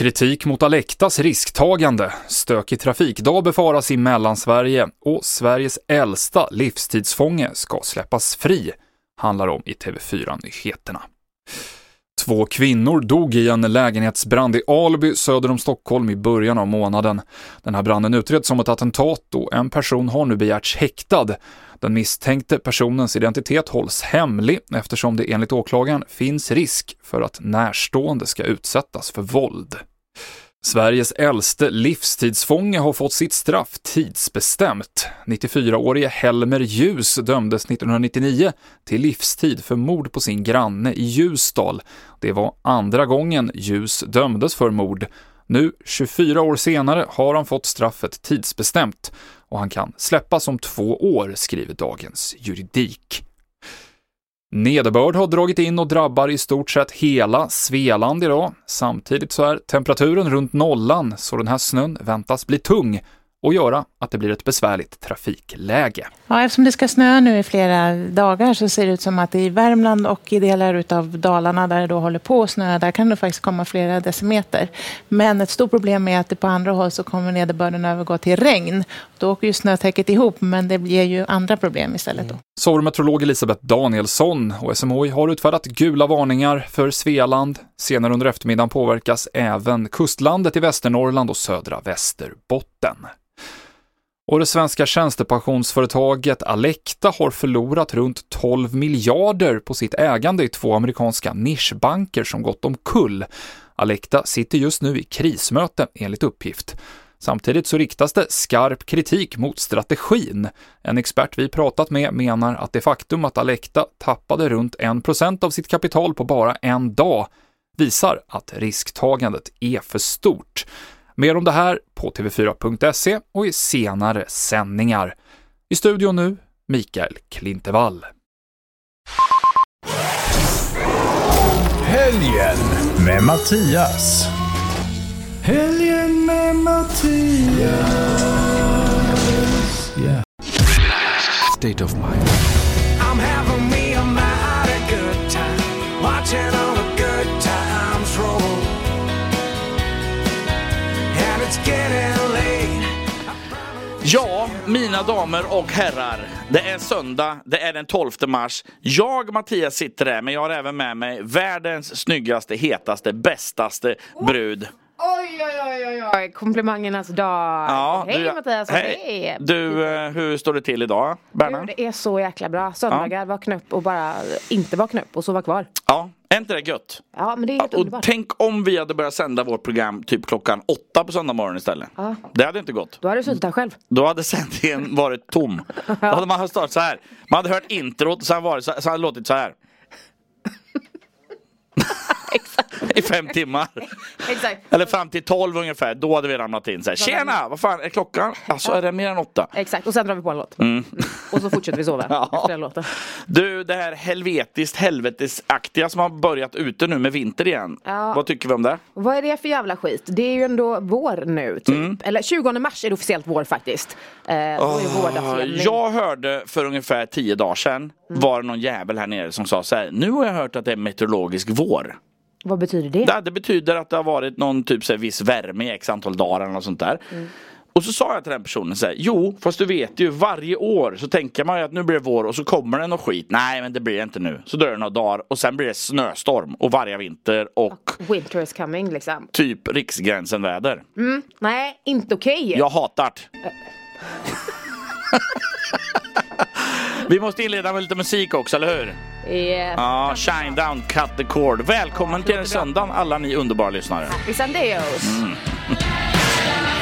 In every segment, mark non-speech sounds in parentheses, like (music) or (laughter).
Kritik mot Alektas risktagande, stökig trafikdag befaras i Mellansverige och Sveriges äldsta livstidsfånge ska släppas fri, handlar om i TV4-nyheterna. Två kvinnor dog i en lägenhetsbrand i Alby söder om Stockholm i början av månaden. Den här branden utreds som ett attentat och en person har nu begärts häktad. Den misstänkte personens identitet hålls hemlig eftersom det enligt åklagaren finns risk för att närstående ska utsättas för våld. Sveriges äldste livstidsfånge har fått sitt straff tidsbestämt. 94-årige Helmer Ljus dömdes 1999 till livstid för mord på sin granne i Ljusdal. Det var andra gången Ljus dömdes för mord. Nu, 24 år senare, har han fått straffet tidsbestämt och han kan släppas om två år, skriver Dagens Juridik. Nederbörd har dragit in och drabbar i stort sett hela Svealand idag. Samtidigt så är temperaturen runt nollan, så den här snön väntas bli tung och göra att det blir ett besvärligt trafikläge. Ja, eftersom det ska snöa nu i flera dagar så ser det ut som att i Värmland och i delar av Dalarna där det då håller på att snöa, där kan det faktiskt komma flera decimeter. Men ett stort problem är att det på andra håll så kommer nederbörden övergå till regn. Då åker ju snötäcket ihop, men det blir ju andra problem istället då. Mm. meteorolog Elisabeth Danielsson och SMHI har utfärdat gula varningar för Svealand. Senare under eftermiddagen påverkas även kustlandet i Västernorrland och södra Västerbotten. Och det svenska tjänstepensionsföretaget Alecta har förlorat runt 12 miljarder på sitt ägande i två amerikanska nischbanker som gått omkull. Alecta sitter just nu i krismöte enligt uppgift. Samtidigt så riktas det skarp kritik mot strategin. En expert vi pratat med menar att det faktum att Alecta tappade runt 1% av sitt kapital på bara en dag visar att risktagandet är för stort. Mer om det här på tv4.se och i senare sändningar. I studion nu, Mikael Klintevall. Helgen med Mattias. Helgen med Mattias. Yeah. State of mind. Ja, mina damer och herrar. Det är söndag, det är den 12 mars. Jag, Mattias, sitter där, men jag har även med mig världens snyggaste, hetaste, bästaste brud. Oj, oj, oj, oj, oj. komplimangernas dag. Ja, hej du, Mattias, hej. hej. Du, eh, hur står det till idag, Berna? Det är så jäkla bra. Söndagar, ja. vakna upp och bara inte vakna upp och sova kvar. Ja, är inte det gött? Ja, men det är helt Och underbart. tänk om vi hade börjat sända vårt program typ klockan åtta på söndag morgon istället. Ja. Det hade inte gått. Då hade du suttit här själv. Då hade sändningen varit tom. (laughs) ja. Då hade man startat så här. Man hade hört introt och sen, varit så, så hade det låtit så här. (laughs) I fem (laughs) timmar. Exakt. Eller fram till tolv ungefär. Då hade vi ramlat in. Så här, Tjena! Vad fan är klockan? Alltså är det mer än åtta? Exakt. Och sen drar vi på en låt. Mm. Och så fortsätter vi sova (laughs) ja. efter låten. Du, det här helvetiskt helvetesaktiga som har börjat ute nu med vinter igen. Ja. Vad tycker vi om det? Vad är det för jävla skit? Det är ju ändå vår nu. Typ. Mm. Eller 20 mars är det officiellt vår faktiskt. Eh, oh, jag hörde för ungefär tio dagar sedan mm. var det någon jävel här nere som sa så här. Nu har jag hört att det är meteorologisk vår. Vad betyder det? Det, det betyder att det har varit någon typ så här, viss värme i x antal dagar eller något sånt där. Mm. Och så sa jag till den personen så här, jo fast du vet ju varje år så tänker man ju att nu blir det vår och så kommer det något skit. Nej men det blir det inte nu. Så dör det några dagar och sen blir det snöstorm och varje vinter och Winter is coming liksom. Typ riksgränsen väder. Mm, nej, inte okej. Okay. Jag hatar det. (laughs) Vi måste inleda med lite musik också, eller hur? Yes. Ja, Shine Down, Cut the Cord. Välkommen till söndagen alla ni underbara lyssnare. Happy Sundays! Mm. (laughs)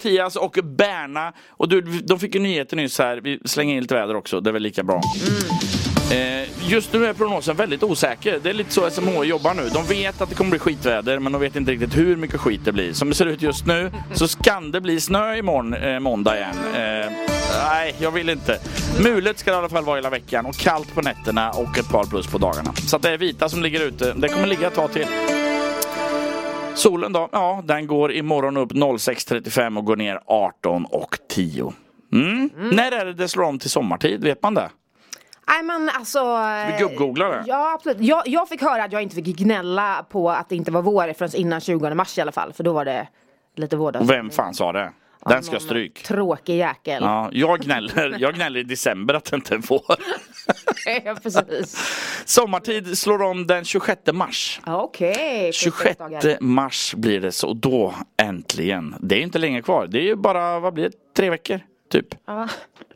Mattias och Berna. Och du, de fick ju nyheter nyss här. Vi slänger in lite väder också, det är väl lika bra. Mm. Eh, just nu är prognosen väldigt osäker. Det är lite så SMH jobbar nu. De vet att det kommer bli skitväder men de vet inte riktigt hur mycket skit det blir. Som det ser ut just nu så kan det bli snö imorgon, eh, måndag igen. Eh, nej, jag vill inte. Mulet ska det i alla fall vara hela veckan och kallt på nätterna och ett par plus på dagarna. Så det är vita som ligger ute. Det kommer ligga ett tag till. Solen då? Ja, den går imorgon upp 06.35 och går ner 18.10. Mm. Mm. När är det det slår om till sommartid? Vet man det? Nej men alltså... Ska vi gubbgoogla det? Ja absolut. Jag, jag fick höra att jag inte fick gnälla på att det inte var vår förrän innan 20 mars i alla fall. För då var det lite vårdags. Och vem fan sa det? Den ja, ska stryk. Tråkig jäkel. Ja, jag, gnäller, jag gnäller i december att det inte är vår. (laughs) (laughs) Ja, precis. Sommartid slår om den 26 mars. Okej. 26 mars blir det så. Då äntligen. Det är inte länge kvar. Det är ju bara, vad blir det? Tre veckor? Typ. Ja,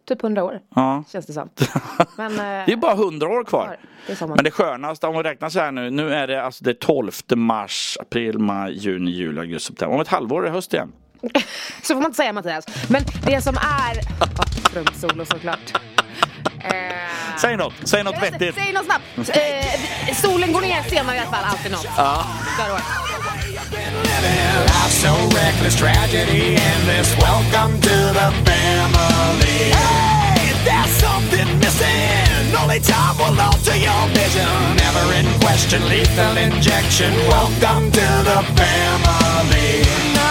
typ 100 år. Ja. Känns det som. (laughs) Men, eh, Det är bara 100 år kvar. Det. Men det skönaste om vi räknar så här nu. Nu är det alltså det 12 mars, april, maj, juni, juli, augusti, september. Om ett halvår är det höst igen. (laughs) Så får man inte säga Mattias. Men det som är... Oh, Trumsolo såklart. Eh, Säg något, säg något vettigt. Säg något snabbt. Eh, solen går ner senare i alla fall. Alltid något. Ja. Life's so reckless, tragedy endless. Welcome to the family. Hey, there's something missing. Only time will alter your vision. Never in question, lethal injection. Welcome to the family.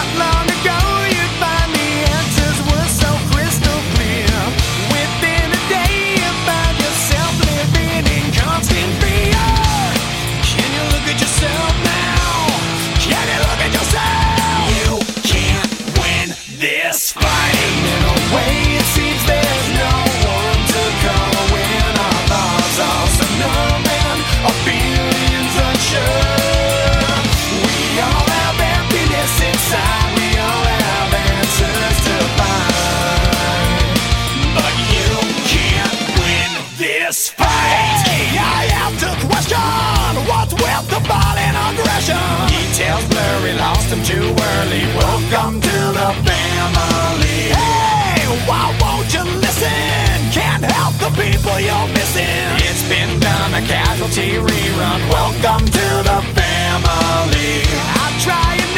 Them too early. Welcome to the family. Hey, why won't you listen? Can't help the people you're missing. It's been done, a casualty rerun. Welcome to the family. I'll try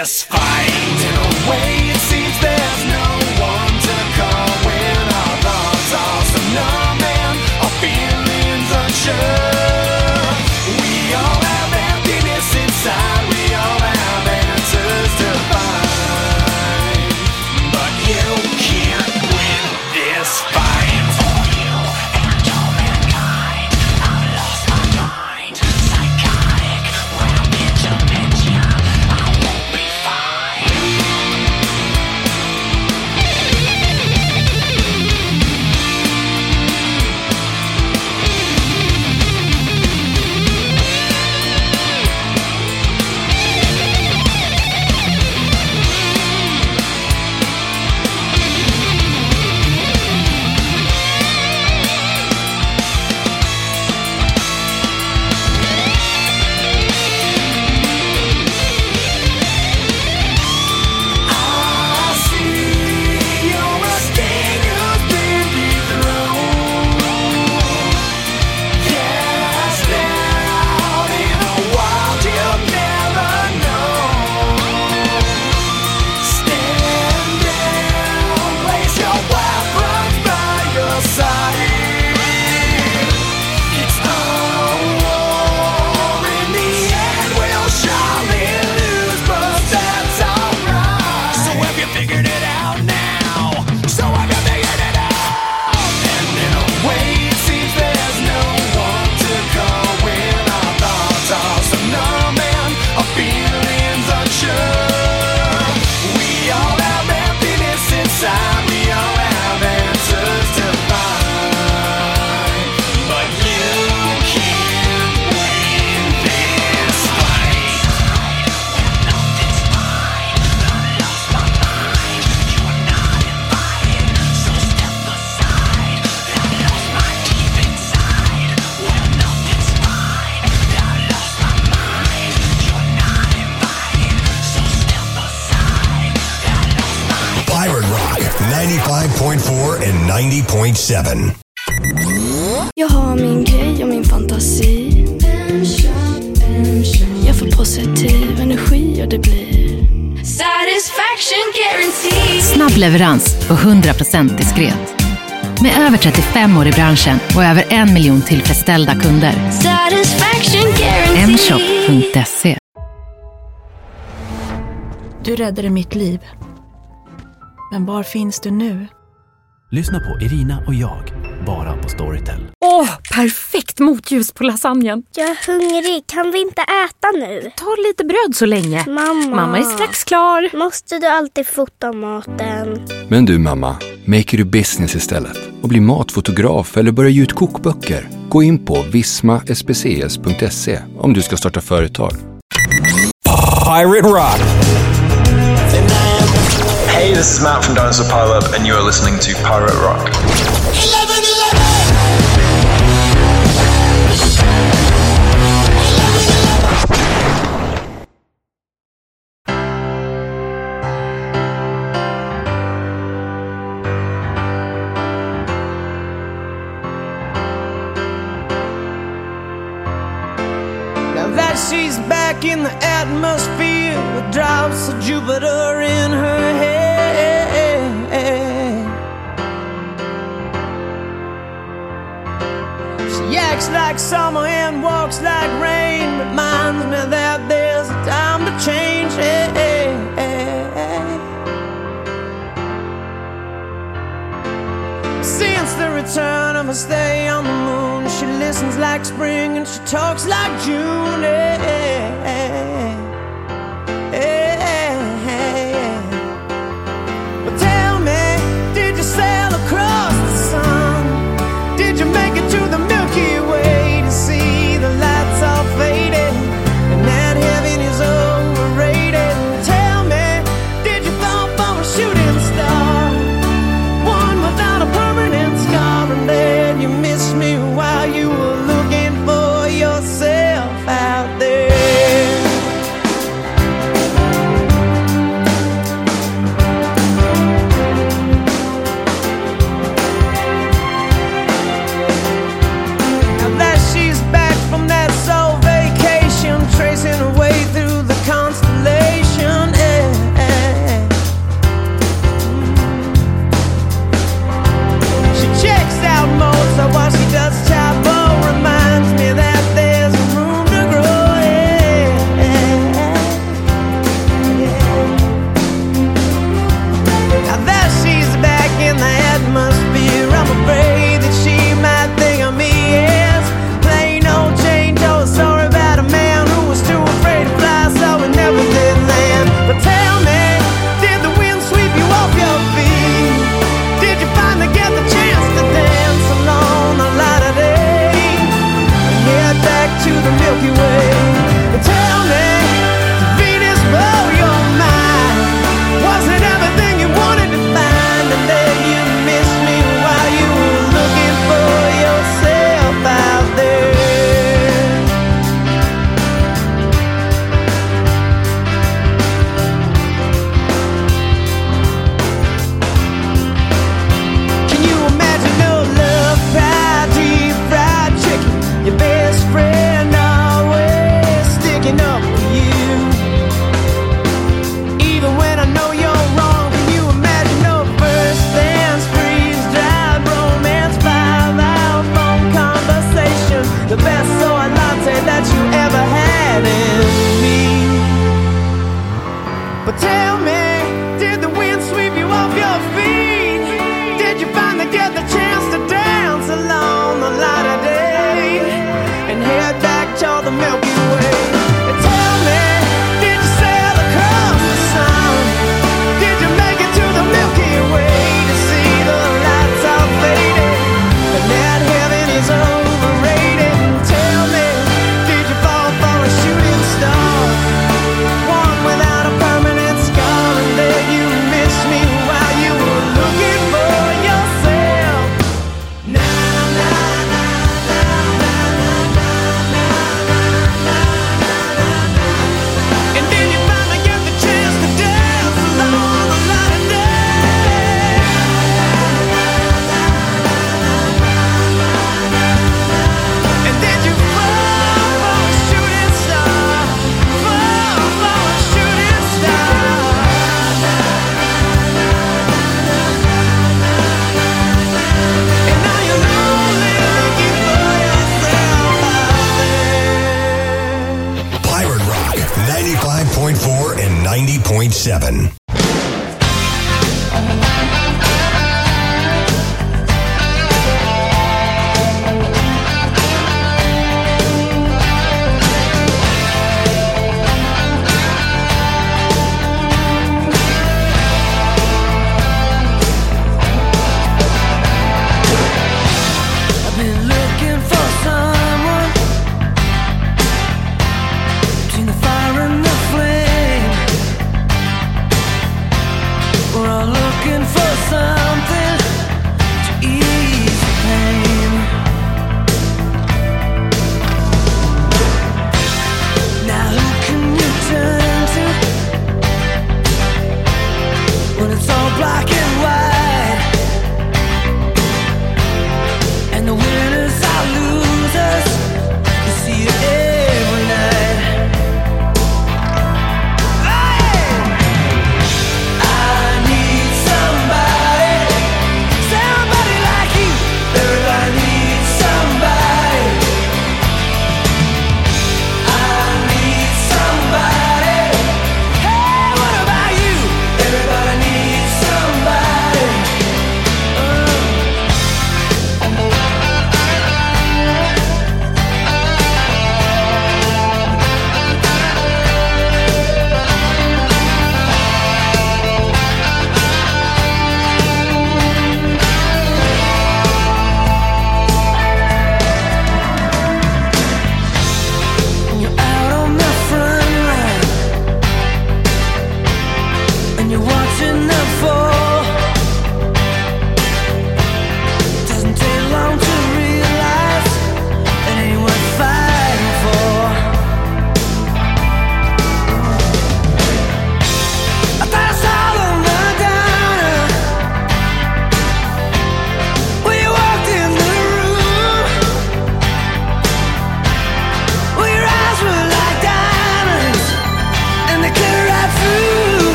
this fight. In a way, 101.7. Jag har min grej och min fantasi. Jag får positiv energi och det blir Satisfaction guarantee. Snabbleverans och 100% diskret. Med över 35 år i branschen och över en miljon tillfredsställda kunder. Satisfaction guarantee. mshop.se Du räddade mitt liv. Men var finns du nu? Lyssna på Irina och jag, bara på Storytel. Åh, oh, perfekt motljus på lasagnen! Jag är hungrig, kan vi inte äta nu? Ta lite bröd så länge. Mamma! Mamma är strax klar. Måste du alltid fota maten? Men du mamma, make it a business istället och bli matfotograf eller börja ge ut kokböcker? Gå in på vismaspcs.se om du ska starta företag. Pirate Rock! Hey, this is Matt from Dinosaur Pileup, and you are listening to Pirate Rock. talks like June.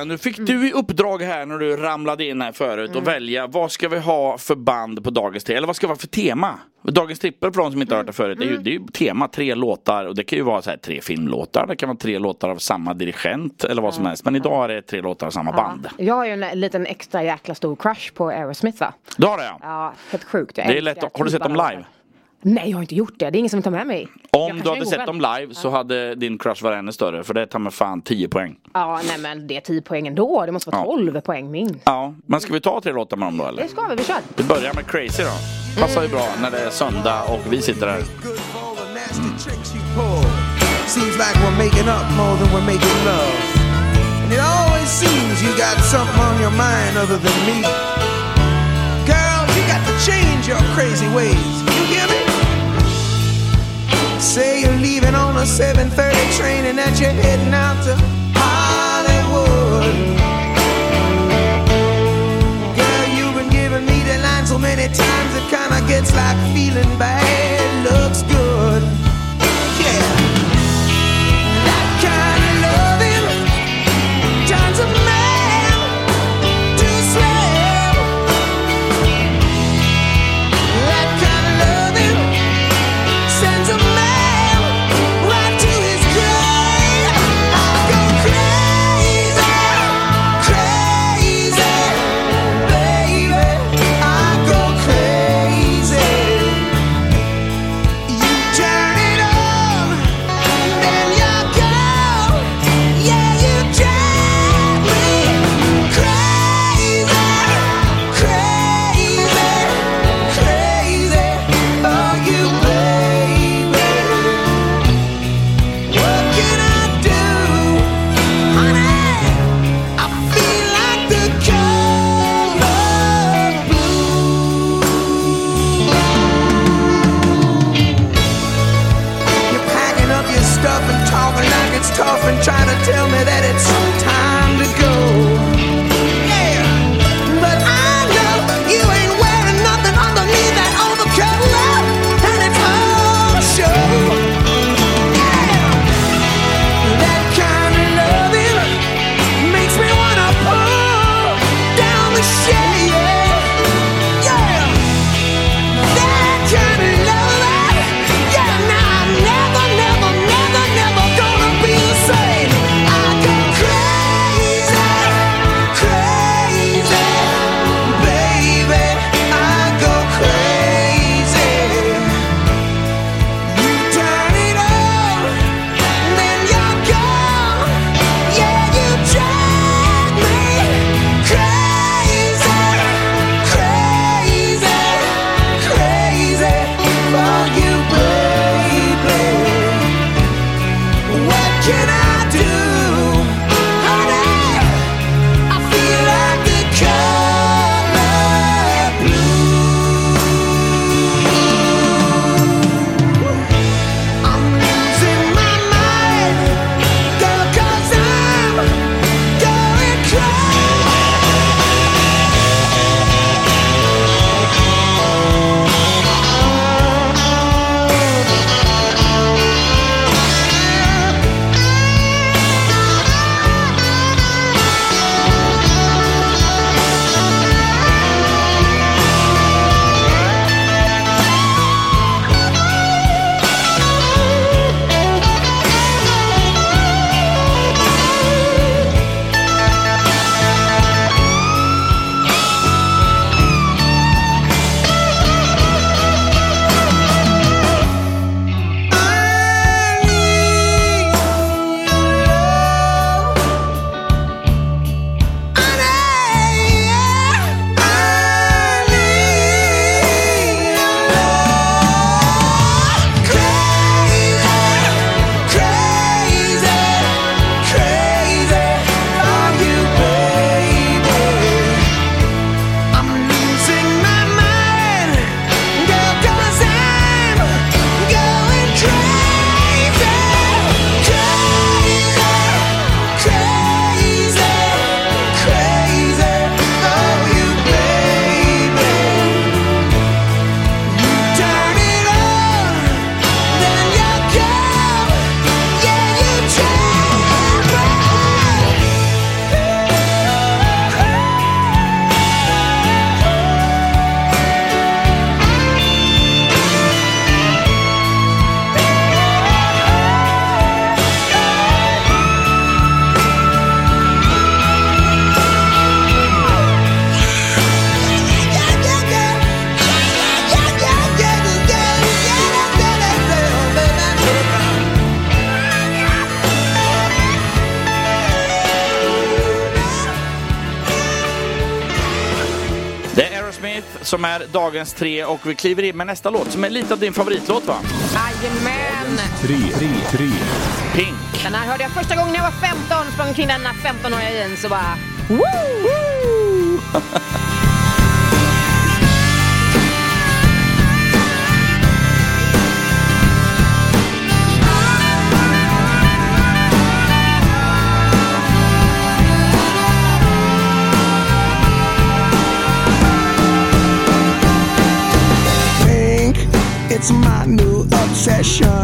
Diana, nu fick mm. du i uppdrag här när du ramlade in här förut mm. att välja vad ska vi ha för band på dagens tripper? Eller vad ska vi ha för tema? Dagens tripper för de som inte har hört det mm. förut, det är ju, mm. det är ju tema tre låtar och det kan ju vara så här, tre filmlåtar, det kan vara tre låtar av samma dirigent eller vad som helst. Men idag är det tre låtar av samma ja. band. Jag har ju en liten extra jäkla stor crush på Aerosmith va? Du har det Ja, Ja, helt sjukt. Jag det är lätt, har du sett dem live? Nej, jag har inte gjort det. Det är ingen som tar med mig. Om du hade sett dem live så hade din crush varit ännu större. För det tar med fan 10 poäng. Ja, nej men det är 10 poäng ändå. Det måste vara 12 ja. poäng minst. Ja, men ska vi ta tre låtar med dem då eller? Det ska vi, vi kör. Vi börjar med Crazy då. Passar mm. ju bra när det är söndag och vi sitter här. Seems like we're making up more than we're making love. And it always seems you got something on your mind other than me. Girl, you got to change your crazy ways. Say you're leaving on a 7:30 train and that you're heading out to Hollywood. Girl, you've been giving me the line so many times it kinda gets like feeling bad looks good. Yeah. Dagens tre och vi kliver in med nästa låt som är lite av din favoritlåt va? Jajamän! Tre, tre, tre. Pink. Den här hörde jag första gången när jag var 15, sprang omkring den 15-åriga jeans och bara woo! woo! (laughs) It's my new obsession.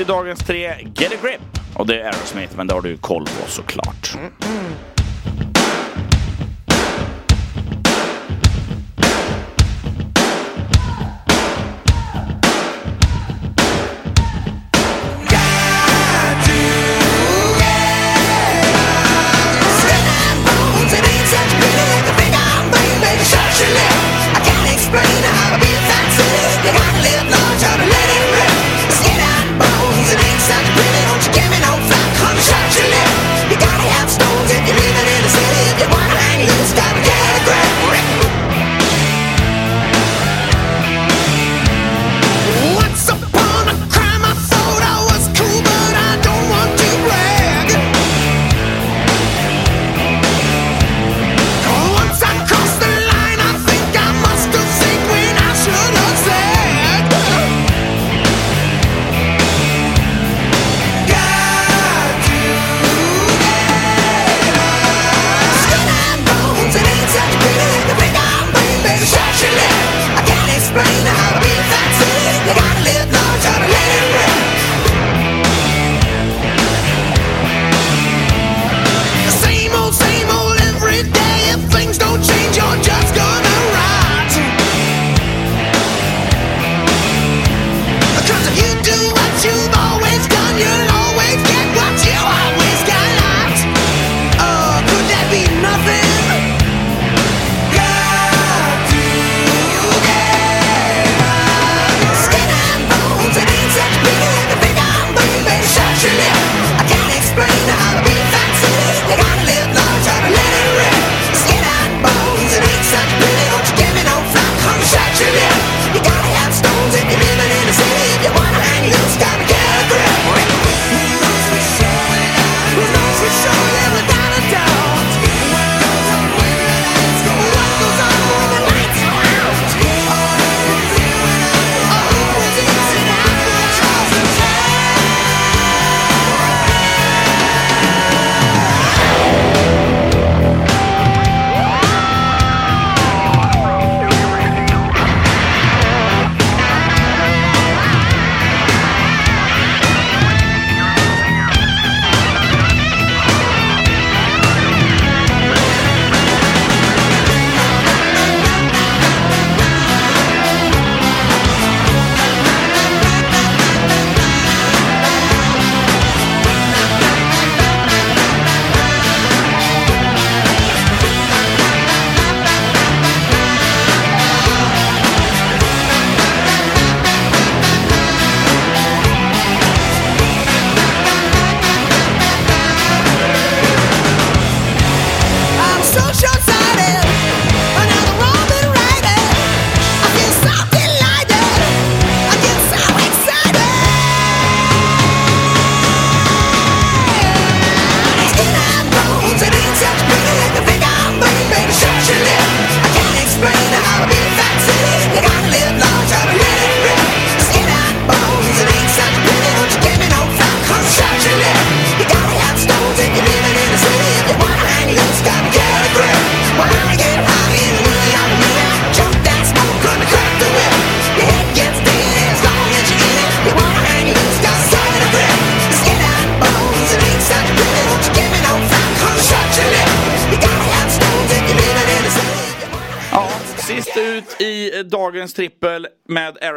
till dagens tre Get a Grip. Och det är Aerosmith, men det har du koll på såklart. Mm.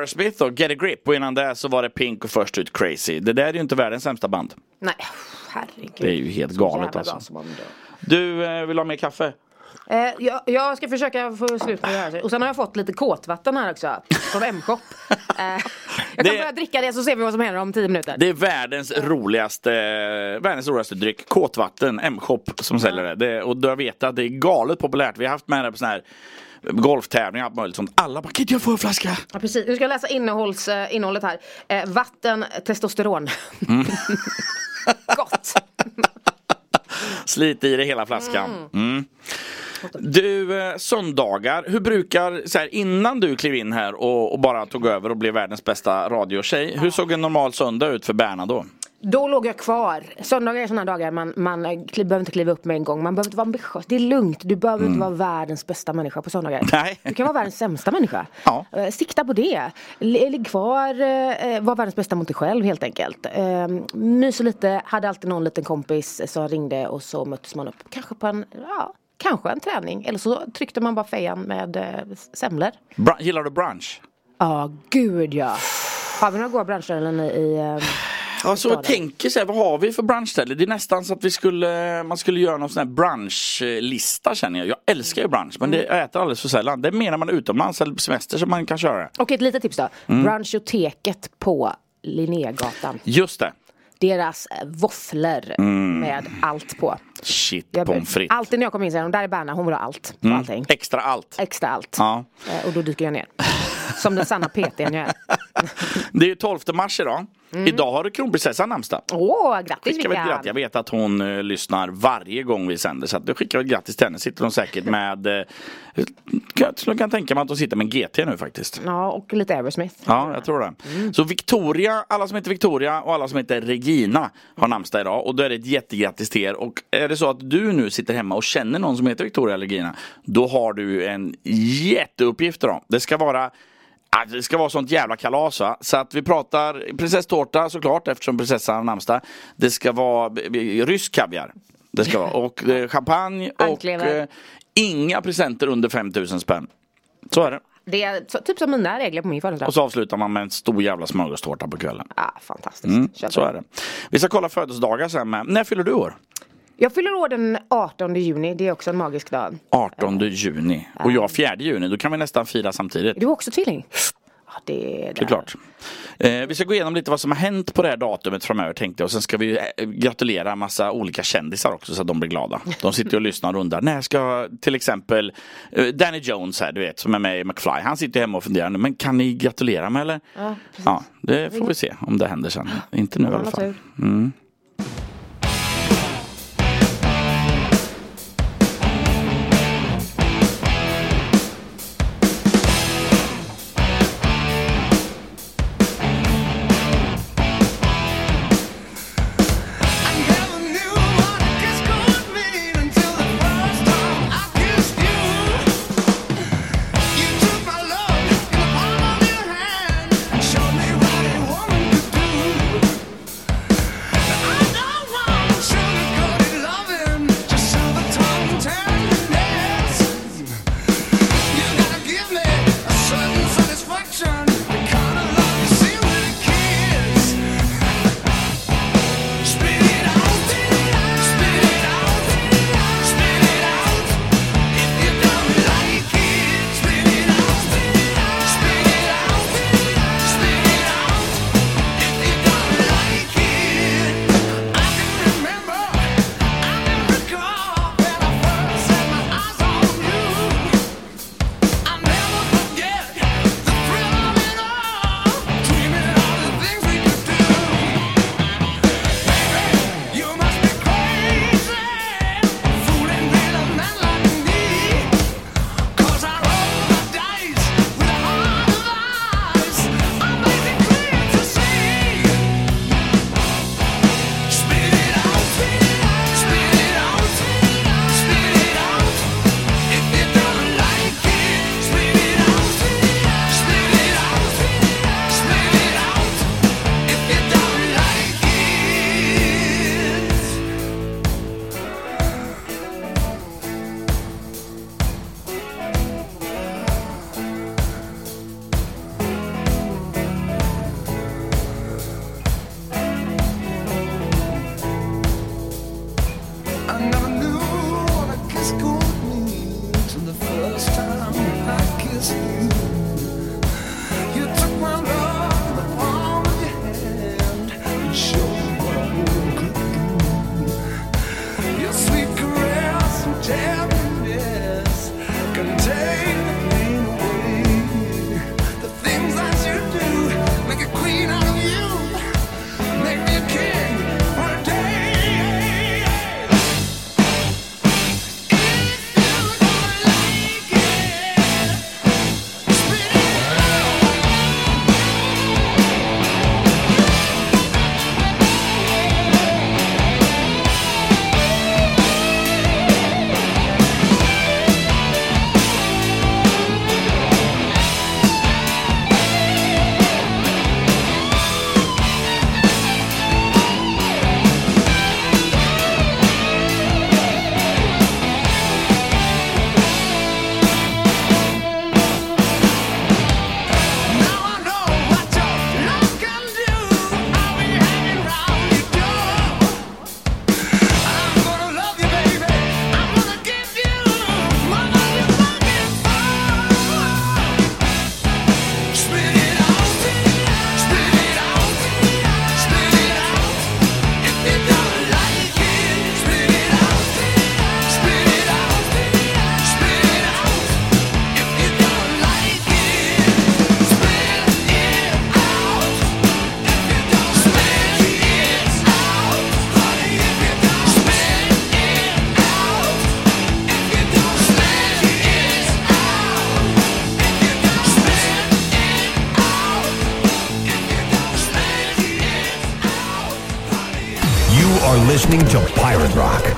Aerosmith och Get a Grip och innan det så var det Pink och först ut Crazy. Det där är ju inte världens sämsta band. Nej, herregud. Det är ju helt galet alltså. Du, eh, vill ha mer kaffe? Eh, jag, jag ska försöka få slut på det här. Och sen har jag fått lite kåtvatten här också. Från M-shop. (laughs) Eh, jag kan Det- börja dricka det så ser vi vad som händer om tio minuter. Det är världens roligaste, världens roligaste dryck. Kåtvatten, M-shop som säljer det. det. Och jag vet att det är galet populärt. Vi har haft med det på sådana här golftävlingar allt möjligt sånt. Alla bara, kan jag få en flaska? Ja, precis. Nu ska jag läsa innehålls, eh, innehållet här. Eh, vatten, testosteron. Mm. (laughs) Gott! (laughs) Slit i det hela flaskan. Mm. Du, eh, söndagar, hur brukar, så här, innan du klev in här och, och bara tog över och blev världens bästa radiotjej, hur såg en normal söndag ut för Berna då? Då låg jag kvar. Söndagar är sådana dagar man, man eh, kli- behöver inte kliva upp med en gång. Man behöver inte vara ambitiös. Det är lugnt. Du behöver inte vara världens bästa människa på söndagar. Nej. Du kan vara världens sämsta människa. Ja. Eh, Sikta på det. Ligg kvar, eh, var världens bästa mot dig själv helt enkelt. Eh, Mys lite, hade alltid någon liten kompis som ringde och så möttes man upp. Kanske på en, ja, kanske en träning. Eller så tryckte man bara fejan med eh, semlor. Bra, gillar du brunch? Ja, gud ja. Har vi några goda branscher i, i eh, Alltså jag tänker så här, vad har vi för brunchställe? Det är nästan så att vi skulle, man skulle göra någon sån här brunchlista känner jag. Jag älskar ju brunch men det, jag äter alldeles för sällan. Det är mer när man är utomlands eller på semester som man kan köra det. Och ett litet tips då. Mm. Brunchoteket på Linnégatan. Just det. Deras våfflor Mm. med allt på. Shit, Jag- pommes frites. Alltid när jag kommer in säger de, där är Berna, hon vill ha allt. Mm. allting. Extra allt. Extra allt. Ja. Eh, Och då dyker jag ner. Som den sanna PTn jag är. (laughs) Det är ju 12 mars idag. Mm. Idag har du kronprinsessan namnsdag. Åh, grattis grattis. Jag vet att hon eh, lyssnar varje gång vi sänder så att då skickar ett grattis till henne. Sitter hon säkert med, eh, jag tror- kan tänka mig att hon sitter med en GT nu faktiskt. Ja, och lite Aerosmith. Ja, jag tror det. Mm. Så Victoria, alla som heter Victoria och alla som heter Regina har namnsdag idag och då är det ett jättegrattis till er. Och är det så att du nu sitter hemma och känner någon som heter Victoria eller Regina, då har du en jätteuppgift dem. Det ska vara det ska vara sånt jävla kalas va? Så att vi pratar prinsesstårta såklart eftersom prinsessan har namnsdag. Det ska vara b- rysk kaviar. Det ska vara. Och eh, champagne och eh, inga presenter under 5000 spänn. Så är det. Det är så, typ som mina regler på min födelsedag. Och så avslutar man med en stor jävla smörgåstårta på kvällen. Ah, fantastiskt. Mm, så är det. Vi ska kolla födelsedagar sen med. När fyller du år? Jag fyller år den 18 juni, det är också en magisk dag. 18 juni. Och jag 4 juni. Då kan vi nästan fira samtidigt. Du är också tvilling? Ja, det, Det är klart. Eh, vi ska gå igenom lite vad som har hänt på det här datumet framöver tänkte jag. Och sen ska vi eh, gratulera massa olika kändisar också så att de blir glada. De sitter och lyssnar och undrar. När ska till exempel eh, Danny Jones här, du vet, som är med i McFly. Han sitter hemma och funderar. Men kan ni gratulera mig eller? Ja. Ja, det får vi se om det händer sen. Inte nu i alla fall. Mm. Listening to Pirate Rock.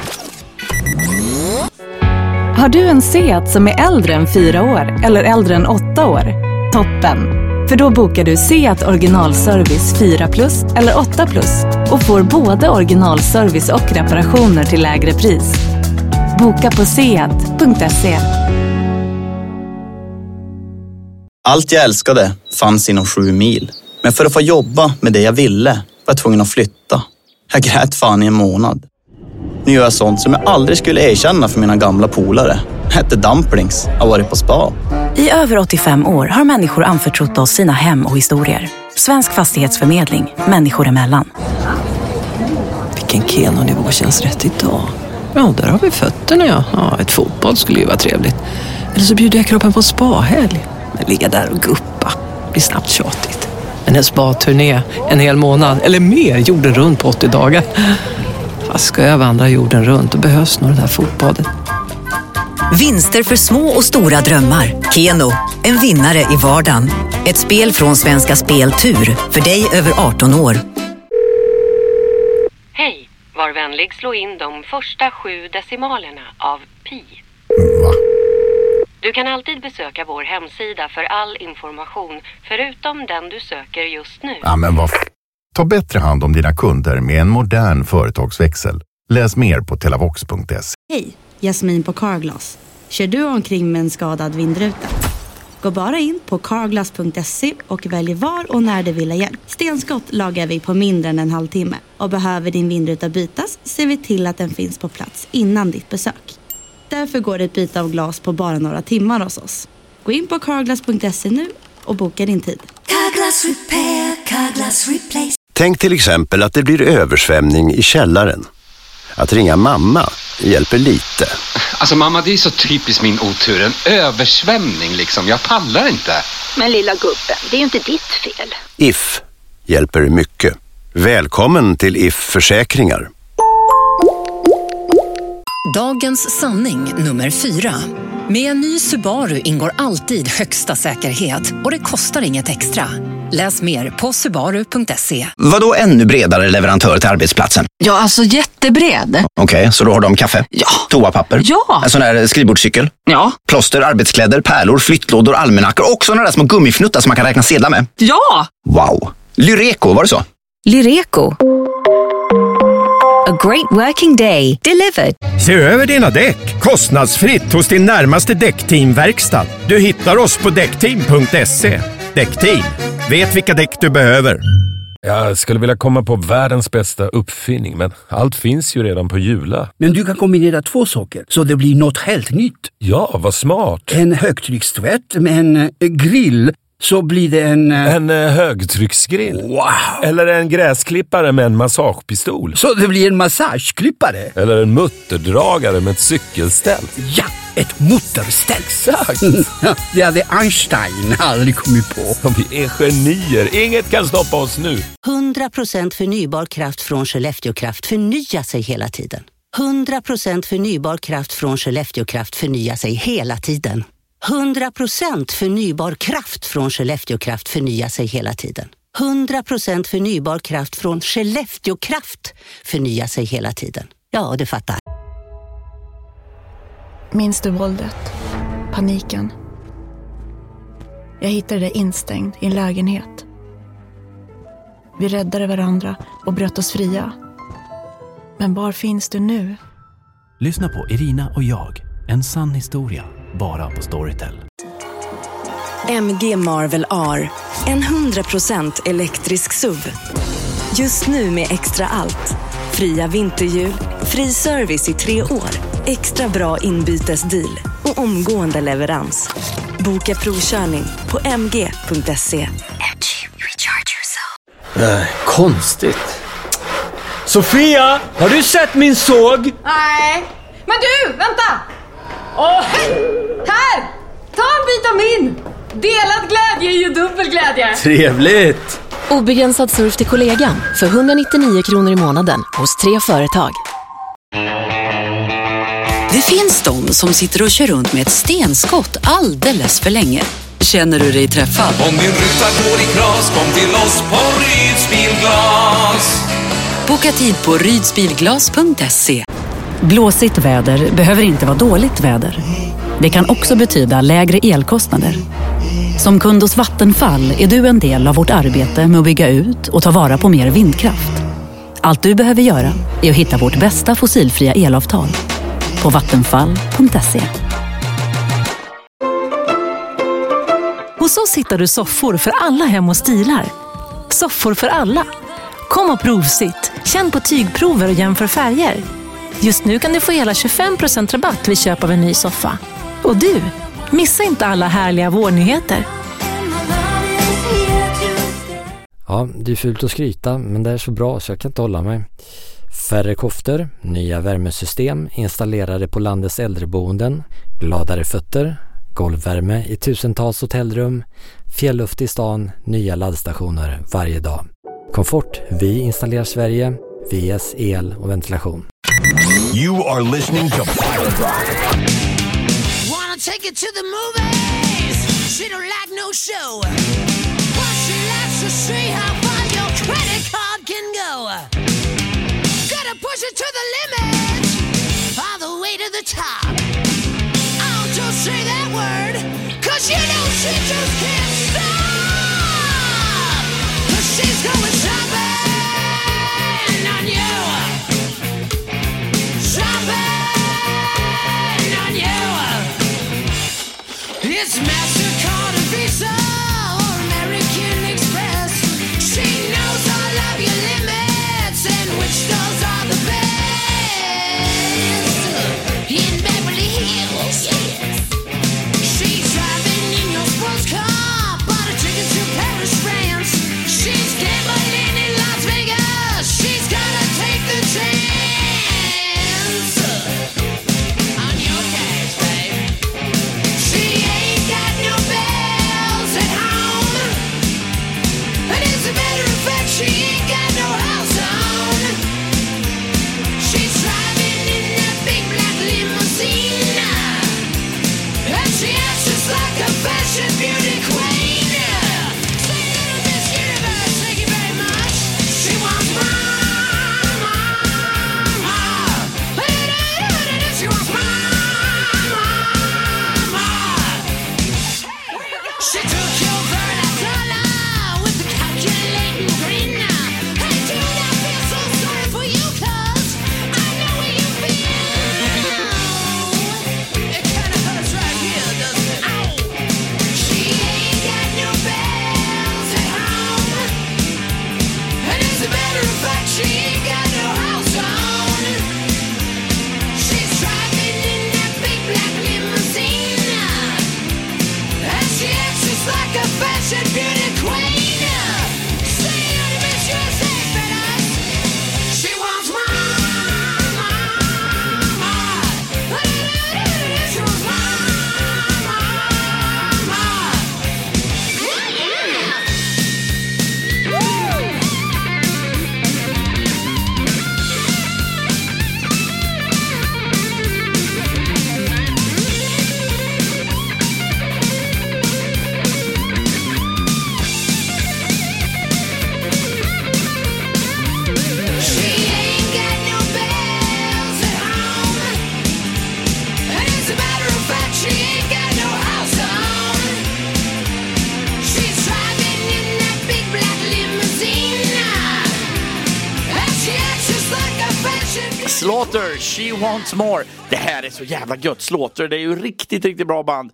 Har du en Seat som är äldre än fyra år eller äldre än åtta år? Toppen! För då bokar du Seat originalservice 4 plus eller 8 plus och får både originalservice och reparationer till lägre pris. Boka på seat.se. Allt jag älskade fanns inom sju mil. Men för att få jobba med det jag ville var jag tvungen att flytta. Jag grät fan i en månad. Nu gör jag sånt som jag aldrig skulle erkänna för mina gamla polare. Hette dumplings, har varit på spa. I över 85 år har människor anförtrott oss sina hem och historier. Svensk fastighetsförmedling, människor emellan. Vilken Keno-nivå känns rätt idag? Ja, där har vi fötterna ja. ja. Ett fotboll skulle ju vara trevligt. Eller så bjuder jag kroppen på spahelg. Men ligga där och guppa blir snabbt tjatigt. Men en spaturné, en hel månad eller mer jorden runt på 80 dagar. Fast ska jag vandra jorden runt då behövs nog det där fotbadet. Vinster för små och stora drömmar. Keno, en vinnare i vardagen. Ett spel från Svenska Spel Tur. För dig över 18 år. Hej! Var vänlig slå in de första sju decimalerna av pi. Du kan alltid besöka vår hemsida för all information förutom den du söker just nu. Ja, men vad Ta bättre hand om dina kunder med en modern företagsväxel. Läs mer på telavox.se. Hej, Jasmin på Carglass. Kör du omkring med en skadad vindruta? Gå bara in på carglass.se och välj var och när du vill ha hjälp. Stenskott lagar vi på mindre än en halvtimme. Och behöver din vindruta bytas ser vi till att den finns på plats innan ditt besök. Därför går det ett byte av glas på bara några timmar hos oss. Gå in på carglass.se nu och boka din tid. Carglass repair, Carglass replace. Tänk till exempel att det blir översvämning i källaren. Att ringa mamma hjälper lite. Alltså mamma, det är så typiskt min otur. En översvämning liksom. Jag pallar inte. Men lilla gubben, det är ju inte ditt fel. If hjälper mycket. Välkommen till If Försäkringar. Dagens sanning nummer fyra. Med en ny Subaru ingår alltid högsta säkerhet och det kostar inget extra. Läs mer på subaru.se. Vadå ännu bredare leverantör till arbetsplatsen? Ja, alltså jättebred. Okej, så då har de kaffe? Ja. Toapapper? Ja. En sån där skrivbordscykel? Ja. Plåster, arbetskläder, pärlor, flyttlådor, almanackor och såna där små gummifnuttar som man kan räkna sedlar med? Ja! Wow! Lyreco, var det så? Lyreco. Great working day delivered. Se över dina däck kostnadsfritt hos din närmaste däckteamverkstad. Du hittar oss på däckteam.se. Däckteam, vet vilka däck du behöver. Jag skulle vilja komma på världens bästa uppfinning, men allt finns ju redan på Jula. Men du kan kombinera två saker så det blir något helt nytt. Ja, vad smart! En högtryckstvätt med en eh, grill så blir det en... eh, En eh, högtrycksgrill. Wow! Eller en gräsklippare med en massagepistol. Så det blir en massageklippare. Eller en mutterdragare med ett cykelställ. Ja, ett motorställ. Exakt! det hade Einstein aldrig kommit på. Vi är genier. Inget kan stoppa oss nu. 100% förnybar kraft från Skellefteå Kraft förnyar sig hela tiden. 100% förnybar kraft från Skellefteå Kraft förnyar sig hela tiden. 100% förnybar kraft från Skellefteå Kraft förnyar sig hela tiden. 100% förnybar kraft från Skellefteå Kraft förnyar sig hela tiden. Ja, du fattar. Minns du våldet? Paniken? Jag hittade dig instängd i en lägenhet. Vi räddade varandra och bröt oss fria. Men var finns du nu? Lyssna på Irina och jag, en sann historia, bara på Storytel. MG Marvel R. En 100% elektrisk SUV. Just nu med extra allt. Fria vinterhjul, fri service i tre år, extra bra inbytesdeal och omgående leverans. Boka provkörning på mg.se. Äh, konstigt. Sofia, har du sett min såg? Nej. Men du, vänta! Åh, hej! Här! Ta en bit av min! Delad glädje är ju dubbel glädje. Trevligt! Obegränsad surf till kollegan för 199 kronor i månaden hos tre företag. Det finns de som sitter och kör runt med ett stenskott alldeles för länge. Känner du dig träffad? Om din ruta går i kras, kom till oss på Ryds. Boka tid på rydsbilglas.se. Blåsigt väder behöver inte vara dåligt väder. Det kan också betyda lägre elkostnader. Som kund hos Vattenfall är du en del av vårt arbete med att bygga ut och ta vara på mer vindkraft. Allt du behöver göra är att hitta vårt bästa fossilfria elavtal på vattenfall.se. Hos oss hittar du soffor för alla hem och stilar. Soffor för alla. Kom och provsitt, känn på tygprover och jämför färger. Just nu kan du få hela 25% rabatt vid köp av en ny soffa. Och du, missa inte alla härliga vårnyheter. Ja, det är fult att skryta men det är så bra så jag kan inte hålla mig. Färre koftor, nya värmesystem installerade på landets äldreboenden, gladare fötter, golvvärme i tusentals hotellrum, fjälluft i stan, nya laddstationer varje dag. Komfort, vi installerar Sverige, VS el och ventilation. You are listening to Pirate Rock. Wanna take it to the movies? She don't like no show. But she likes to see how far your credit card can go. Gotta push it to the limit, all the way to the top. I'll just say that word, cause you know she just can't stop. Cause she's going More. Det här är så jävla gött. Slaughter, det är ju riktigt, riktigt bra band.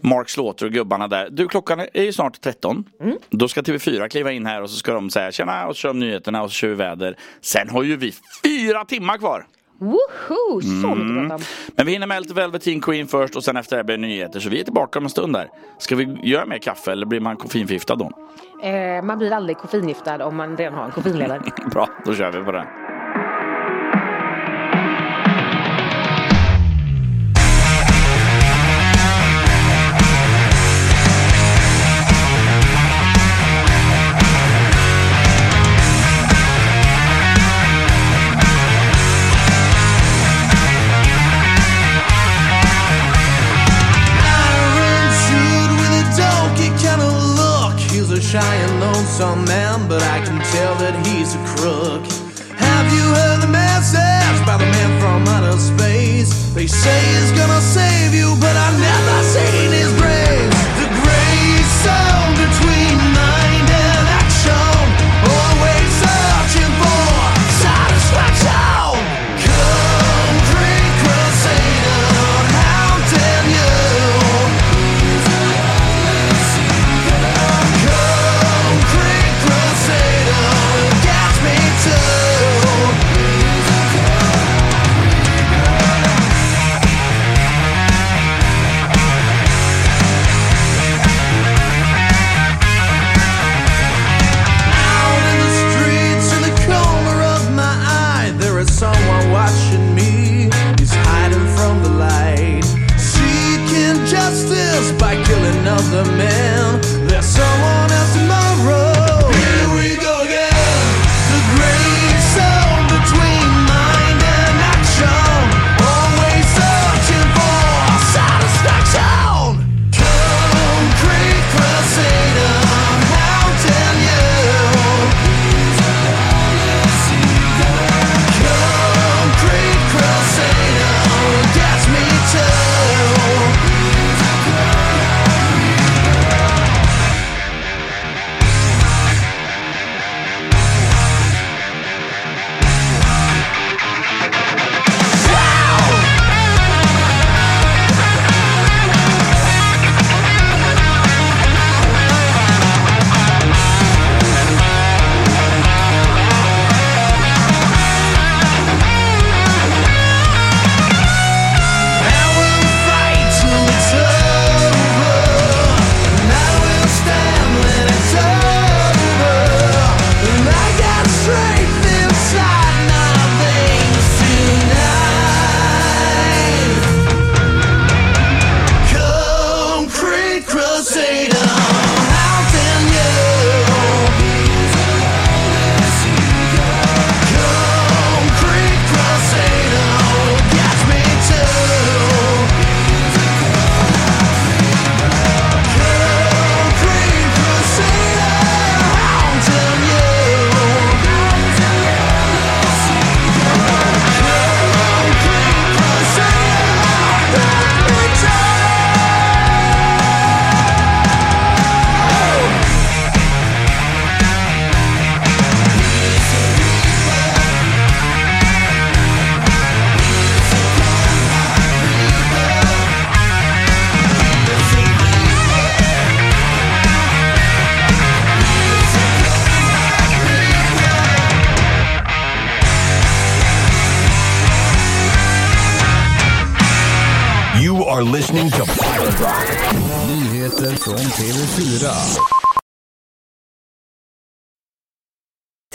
Mark Slaughter och gubbarna där. Du, klockan är ju snart 13. Då ska TV4 kliva in här och så ska de säga tjena och så kör de nyheterna och så kör vi väder. Sen har ju vi fyra timmar kvar. Woho! Så Mm. Men vi hinner med lite Velveteen Queen först och sen efter det blir nyheter. Så vi är tillbaka om en stund där. Ska vi göra mer kaffe eller blir man koffeinförgiftad då? Eh, man blir aldrig koffeingiftad om man redan har en koffeinledare. (laughs) Bra, då kör vi på det. Lonesome man, but I can tell that he's a crook. Have you heard the message by the man from outer space? They say he's gonna save you, but I've never seen his grace.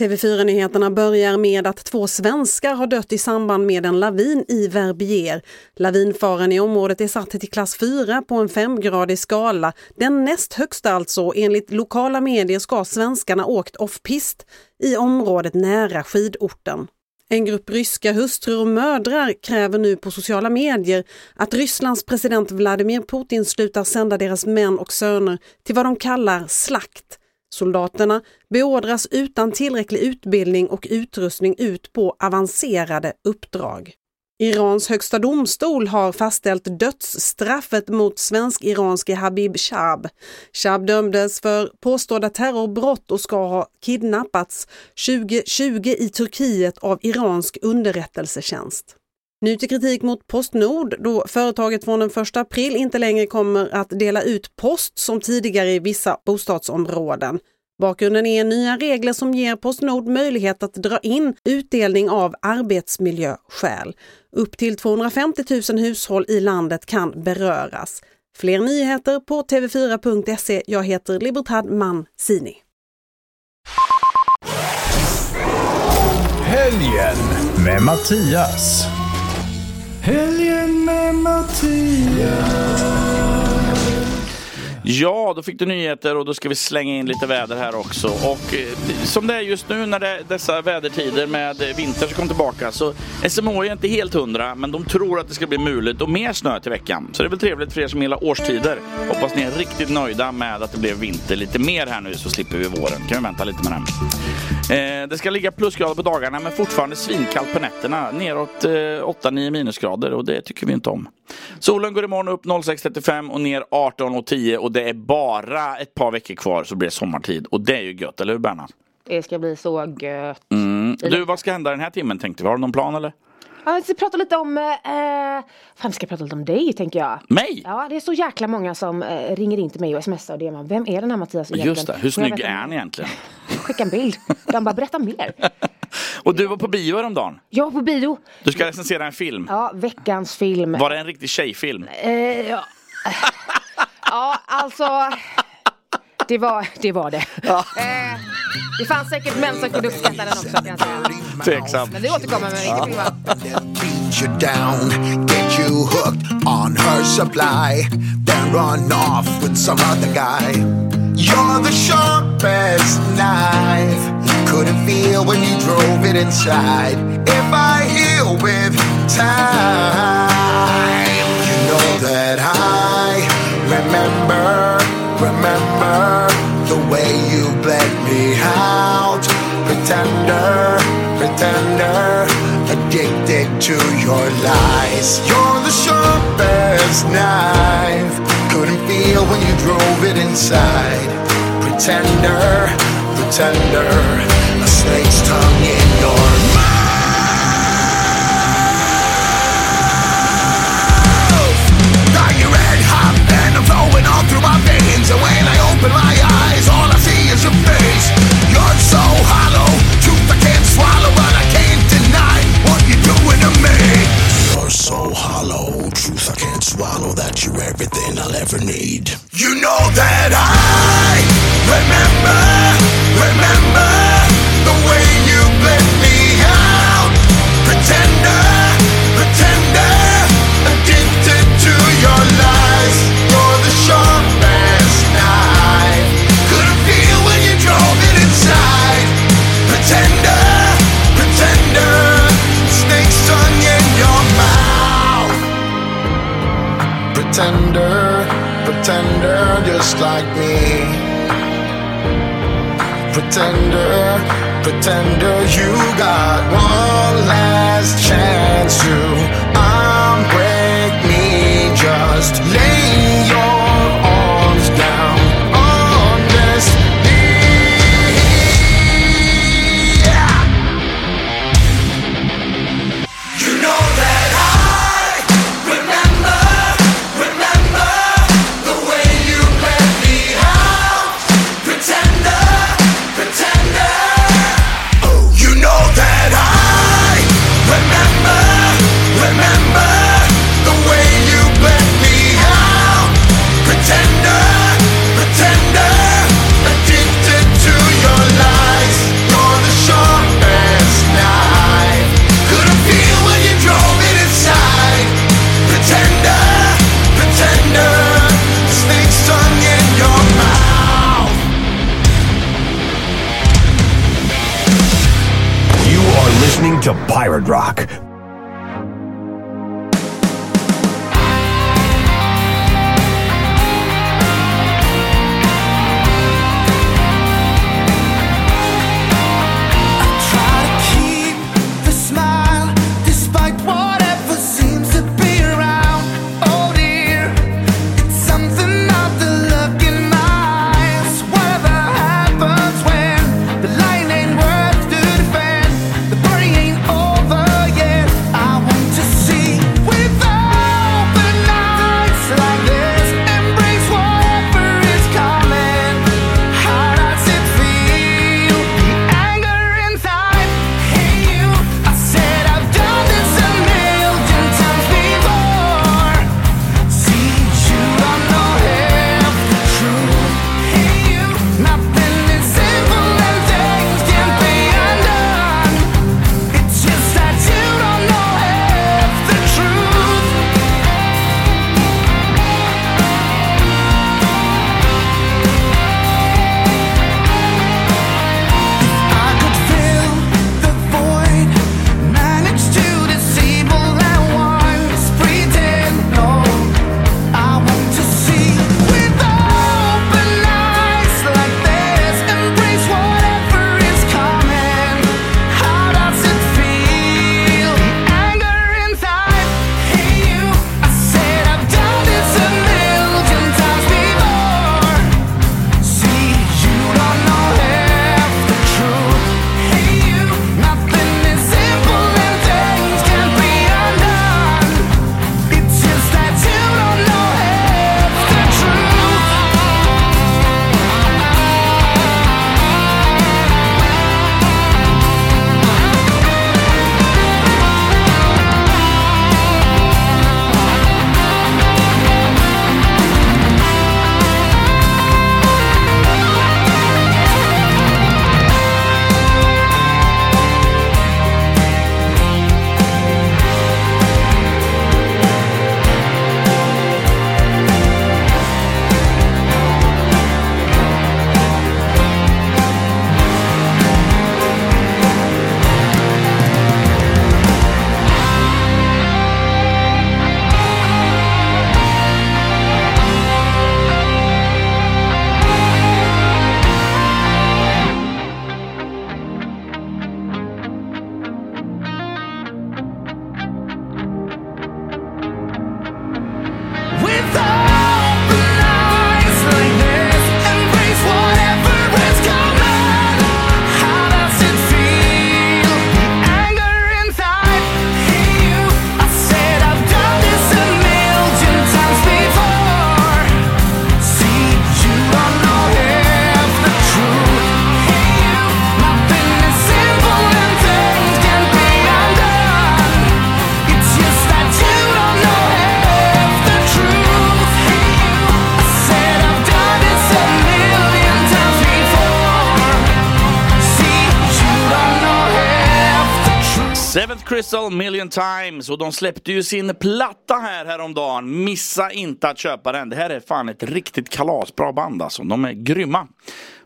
TV4-nyheterna börjar med att två svenskar har dött i samband med en lavin i Verbier. Lavinfaran i området är satt till klass 4 på en femgradig skala. Den näst högsta alltså. Enligt lokala medier ska svenskarna åkt off-pist i området nära skidorten. En grupp ryska hustrur och mödrar kräver nu på sociala medier att Rysslands president Vladimir Putin slutar sända deras män och söner till vad de kallar slakt. Soldaterna beordras utan tillräcklig utbildning och utrustning ut på avancerade uppdrag. Irans högsta domstol har fastställt dödsstraffet mot svensk-iranske Habib Shab. Shab dömdes för påstådda terrorbrott och ska ha kidnappats 2020 i Turkiet av iransk underrättelsetjänst. Nu till kritik mot Postnord då företaget från den 1 april inte längre kommer att dela ut post som tidigare i vissa bostadsområden. Bakgrunden är nya regler som ger Postnord möjlighet att dra in utdelning av arbetsmiljöskäl. Upp till 250 000 hushåll i landet kan beröras. Fler nyheter på tv4.se. Jag heter Libertad Mancini. Helgen med Mattias. Helgen med Mattias. Ja, då fick du nyheter och då ska vi slänga in lite väder här också. Och eh, som det är just nu när det är dessa vädertider med vinter som kommer tillbaka så SMHI är inte helt hundra men de tror att det ska bli mulet och mer snö till veckan. Så det är väl trevligt för er som gillar årstider. Hoppas ni är riktigt nöjda med att det blev vinter lite mer här nu så slipper vi våren. Kan vi vänta lite med den. Eh, det ska ligga plusgrader på dagarna men fortfarande svinkallt på nätterna. Neråt eh, 8-9 minusgrader och det tycker vi inte om. Solen går imorgon upp 06.35 och ner 18.10 och det är bara ett par veckor kvar så blir det sommartid. Och det är ju gött, eller hur Berna? Det ska bli så gött. Mm. Du, vad ska hända den här timmen tänkte vi? Har du någon plan eller? Ja, Jag ska prata lite om, eh, fan ska jag prata lite om dig tänker jag. Mig? Ja, det är så jäkla många som eh, ringer in till mig och smsar och det man, vem är den här Mattias egentligen? Just det, hur Och snygg är han egentligen? (laughs) Skicka en bild. De bara, berätta mer. (laughs) Och du var på bio häromdagen. Jag var på bio. Du ska recensera en film. Ja, veckans film. Var det en riktig tjejfilm? Eh, ja. (laughs) ja, alltså. Det var det. Var det. Eh, det fanns säkert män som kunde uppskatta den också kan jag säga. Tveksam. Men det återkommer med vilken film va? You're the sharpest knife. Couldn't feel when you drove it inside. If I heal with time, you know that I remember, remember the way you bled me out. Pretender, pretender, addicted to your lies. You're the sharpest knife. Couldn't feel when you drove it inside. Pretender, pretender, a snake's tongue in your mouth. Got your red hot venom flowing all through my veins, and when I open my eyes, all I see is your face. You're so hollow, truth I can't swallow, but I can't deny what you're doing to me. That you're everything I'll ever need. You know that I remember, remember the way Pretender, pretender, just like me. Pretender, pretender, you got one last chance to um, unbreak me. Just lay to Pirate Hustle Million Times och de släppte ju sin platta här häromdagen. Missa inte att köpa den. Det här är fan ett riktigt kalasbra band alltså. De är grymma.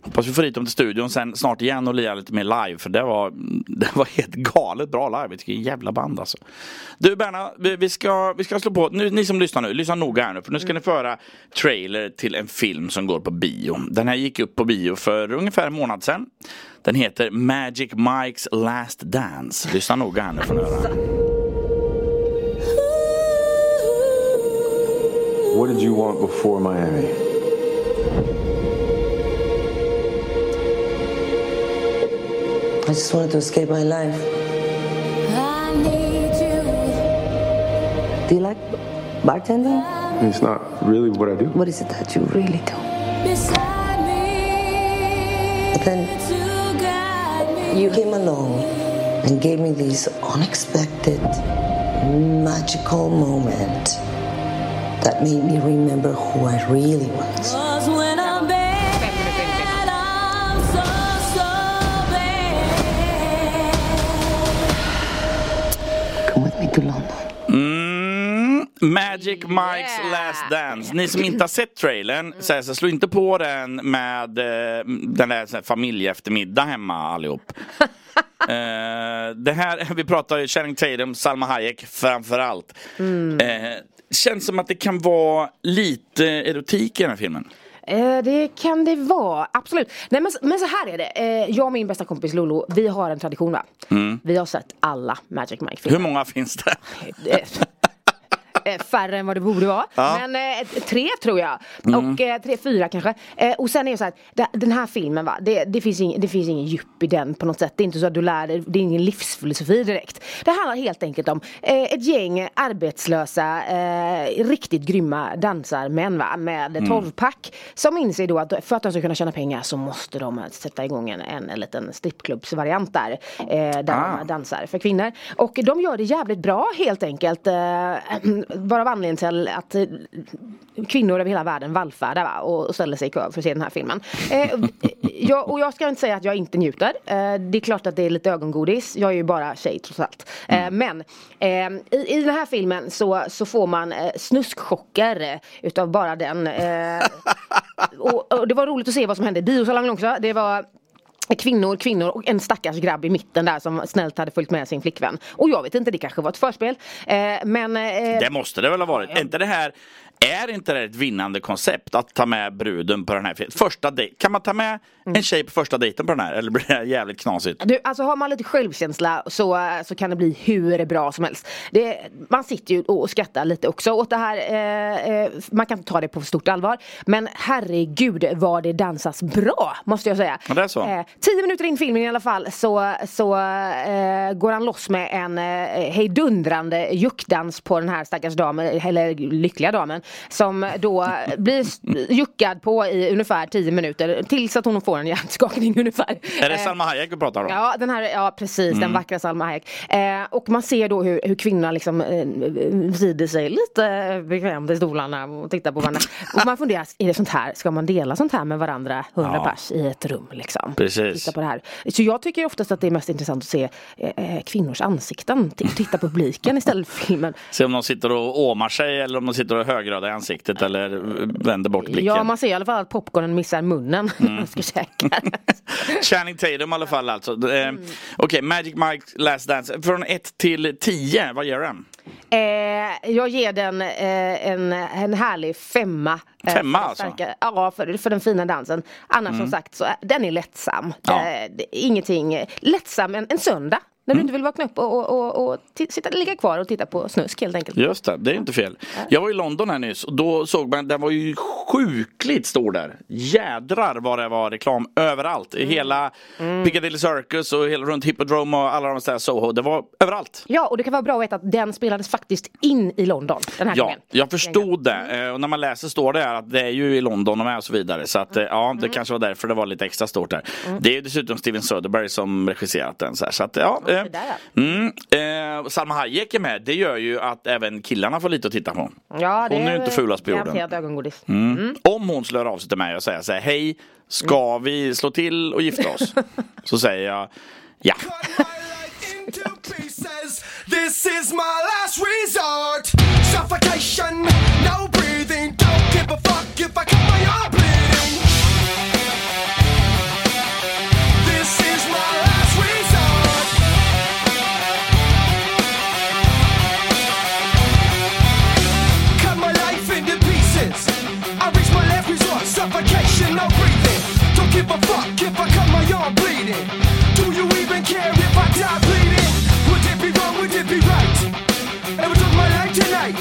Hoppas vi får hit dem till studion sen snart igen och lira lite mer live för det var, (laughs) det var helt galet bra live. Vilket jävla band alltså. Du Berna, vi vi ska, vi ska slå på, nu, ni som lyssnar nu, lyssna noga här nu för nu ska ni få höra trailer till en film som går på bio. Den här gick upp på bio för ungefär en månad sedan. Den heter Magic Mike's Last Dance. Lyssna noga här nu får ni höra. What did you want before Miami? I just wanted to escape my life. Do you like bartending? It's not really what I do. What is it that you really do? But then you came along and gave me this unexpected, magical moment that made me remember who I really was. Magic Mike's Last Dance. Ni som inte har sett trailern, så här, så slå inte på den med eh, den där, så här, familjeeftermiddag hemma allihop. (laughs) Eh, det här, (laughs) vi pratar ju Channing Tatum, Salma Hayek framför allt. Eh, känns som att det kan vara lite erotik i den här filmen. Eh, det kan det vara, absolut. Nej, men, men så här är det. Eh, jag och min bästa kompis Lolo, vi har en tradition va? Mm. Vi har sett alla Magic Mike-filmer. Hur många finns det? Eh, färre än vad det borde vara. Ja. Men eh, tre tror jag. Mm. Och eh, tre, fyra kanske. Och sen är det så här, den här filmen va, det, det, finns ing, det finns ingen djup i den på något sätt. Det är inte så att du lär dig, det är ingen livsfilosofi direkt. Det handlar helt enkelt om ett gäng arbetslösa, riktigt grymma dansarmän va, med Mm. torvpack. Som inser då att för att de ska kunna tjäna pengar så måste de sätta igång en, en, en liten strippklubbsvariant där. Där Ah. de dansar för kvinnor. Och de gör det jävligt bra helt enkelt. Eh, varav anledningen till att eh, kvinnor över hela världen vallfärdar va? Och, ställer sig i kö för att se den här filmen. Eh, jag, och jag ska inte säga att jag inte njuter. Eh, det är klart att det är lite ögongodis. Jag är ju bara tjej trots allt. Eh, men eh, i, i den här filmen så, så får man eh, snuskchocker eh, utav bara den. Eh, (laughs) och, och det var roligt att se vad som hände i biosalongen också. Det var Kvinnor, kvinnor och en stackars grabb i mitten där som snällt hade följt med sin flickvän. Och jag vet inte, det kanske var ett förspel. Eh, men... Eh, Det måste det väl ha varit? Är inte det här är inte det ett vinnande koncept att ta med bruden på den här? Första dejt. Kan man ta med en tjej på första dejten på den här? Eller blir det jävligt knasigt? Du, alltså har man lite självkänsla så, så kan det bli hur bra som helst. Det, man sitter ju och skrattar lite också åt det här. Eh, eh, man kan inte ta det på stort allvar. Men herregud vad det dansas bra, måste jag säga. Ja, det är så. Eh, tio minuter in i filmen i alla fall så, så eh, går han loss med en eh, hejdundrande juckdans på den här stackars damen, eller lyckliga damen. Som då blir juckad på i ungefär tio minuter tills att hon får en hjärnskakning (laughs) ungefär. Är det Eh, Salma Hayek vi pratar om? Ja, den här, ja precis, den Mm. vackra Salma Hayek. Eh, och man ser då hur, hur kvinnorna liksom eh, vrider sig lite eh, bekvämt i stolarna och tittar på varandra. och man funderar, är det sånt här, ska man dela sånt här med varandra, hundra Ja. pers i ett rum liksom? Precis. Titta på det här. Så jag tycker oftast att det är mest intressant att se eh, eh, kvinnors ansikten, titta på publiken istället för filmen. Se om de sitter och åmar sig eller om de sitter och är högröda i ansiktet eller vänder bort blicken. Ja, man ser i alla fall att popcornen missar munnen när (laughs) man ska käka. (laughs) Channing Tatum i alla fall alltså. Eh, Mm. Okej, Magic Mike Last Dance. Från 1 till 10, vad ger den? Eh, jag ger den eh, en, en härlig femma. eh, Femma för alltså? starka- Ja, för, för den fina dansen. Annars Mm. som sagt så är, den är lättsam. Ja. Eh, det ingenting, eh, lättsam en, en söndag. När Mm. du inte vill vakna upp och, och, och, och sitta, ligga kvar och titta på snusk helt enkelt. Just det, det är inte fel. Jag var i London här nyss och då såg man, den var ju sjukligt stor där. Jädrar vad det var reklam överallt. I hela Piccadilly Circus och hela runt Hippodrome och alla de där Soho. Det var överallt. Ja, och det kan vara bra att veta att den spelades faktiskt in i London den här Ja, gången. jag förstod det. Eh, Och när man läser står det här att det är ju i London och med och så vidare. Så att eh, ja, det kanske var därför det var lite extra stort där. Det är ju dessutom Steven Soderbergh som regisserat den. Så, här. så att ja det. Mm. Eh, Salma Hayek är med. Det gör ju att även killarna får lite att titta på. Ja, det hon är ju inte fulast på jorden. Mm. Mm. Om hon slår av sig till mig och säger så här, hej, ska vi slå till och gifta oss? (laughs) så säger jag, ja. This is my last resort Suffocation, no breathing Don't give a fuck if I cut my arm Do you even care if I die bleeding? Would it be wrong? Would it be right? Ever took my life tonight?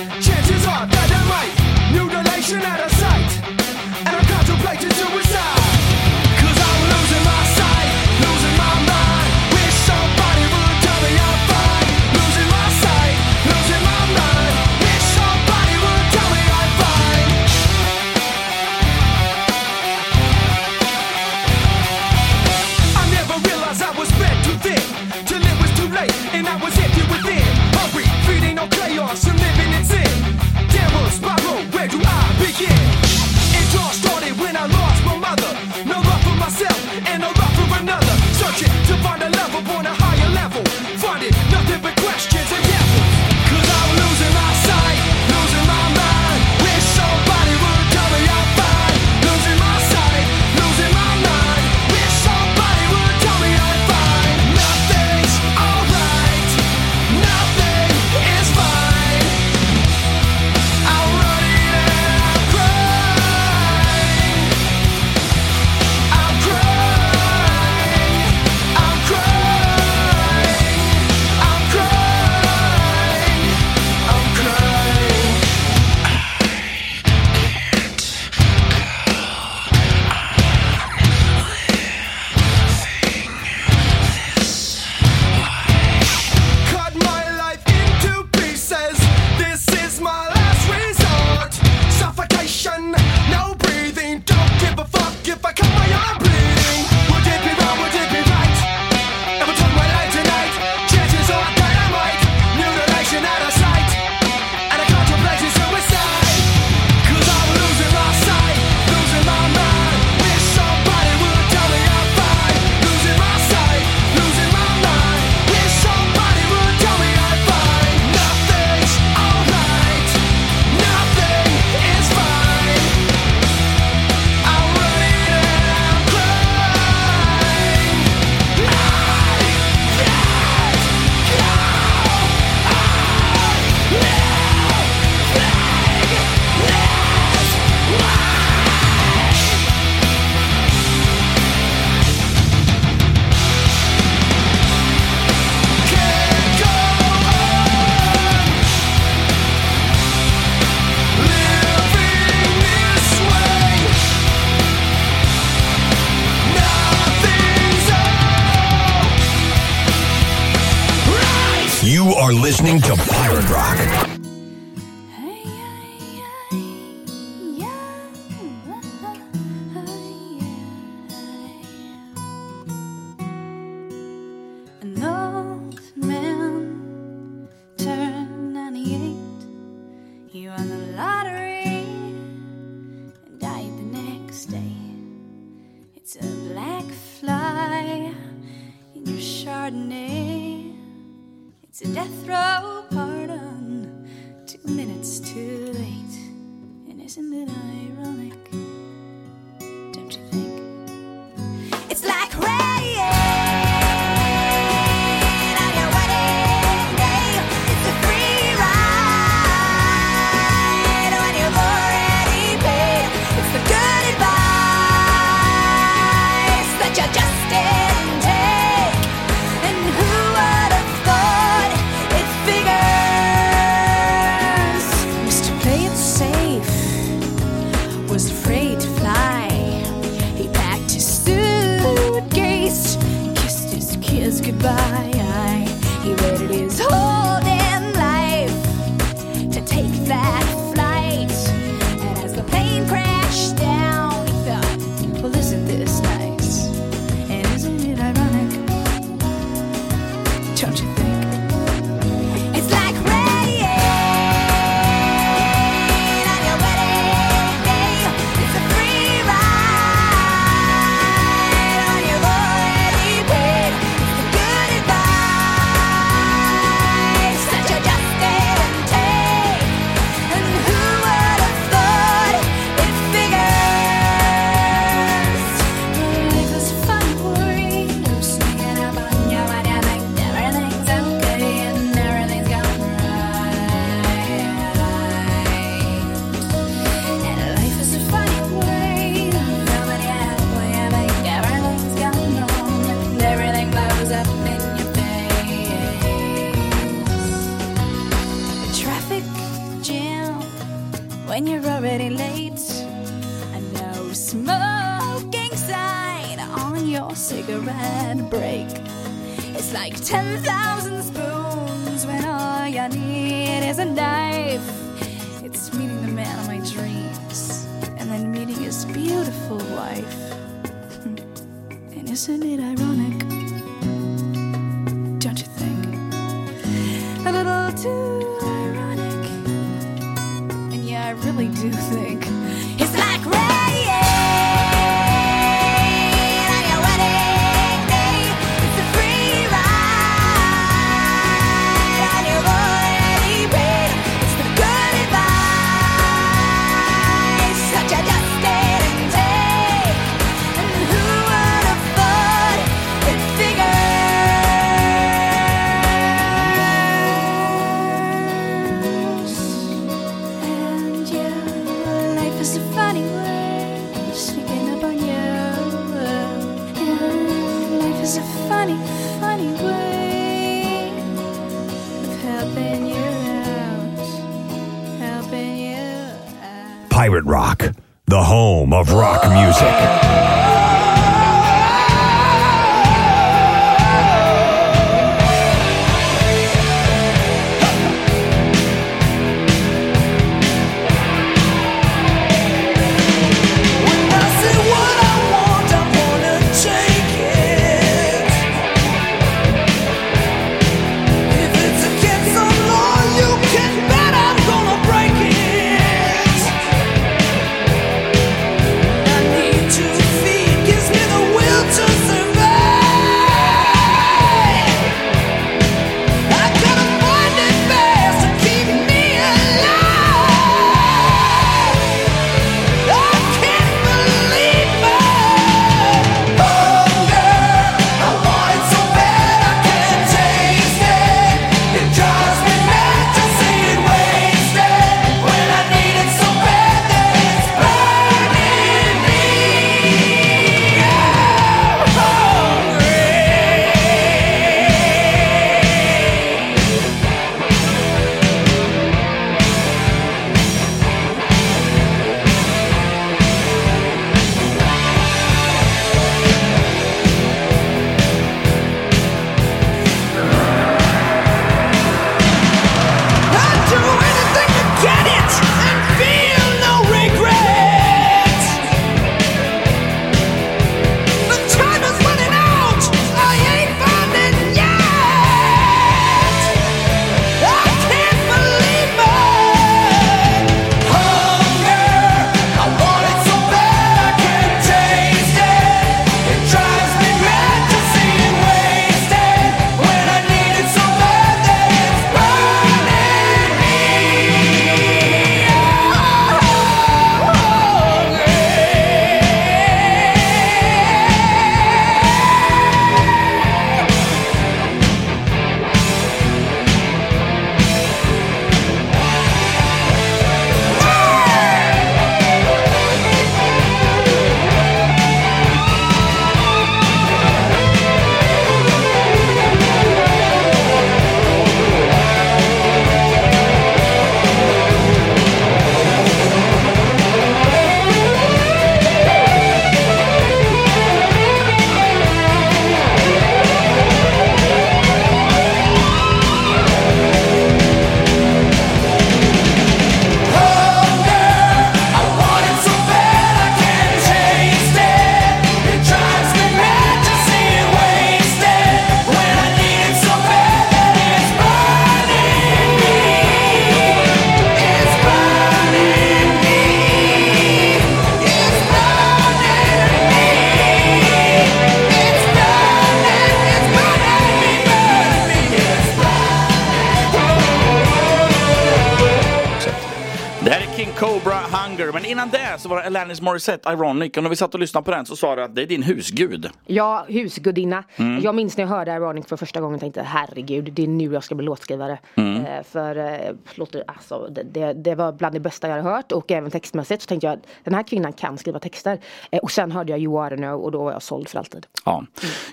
Alanis Morissette Ironic och när vi satt och lyssnade på den så sa du att det är din husgud. Ja, husgudinna. Mm. Jag minns när jag hörde Ironic för första gången och tänkte herregud, det är nu jag ska bli låtskrivare. Mm. Eh, för eh, låter, alltså, det, det, var bland det bästa jag hade hört och även textmässigt så tänkte jag att den här kvinnan kan skriva texter. Eh, och sen hörde jag You Are Know och då var jag såld för alltid. Ja.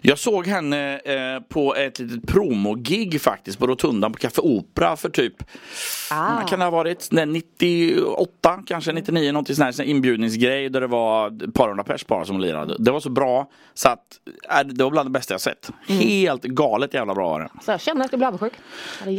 Jag såg henne eh, på ett litet promogig faktiskt på Rotundan på Café Opera för typ, Ah. kan det ha varit, Nej, 98 kanske 99 någonting sånt här, i inbjudningsgrej där det var ett par hundra pers bara som lirade. Det var så bra så att äh, det var bland det bästa jag sett. Helt galet jävla bra var det. Så jag känner att jag blir avundsjuk.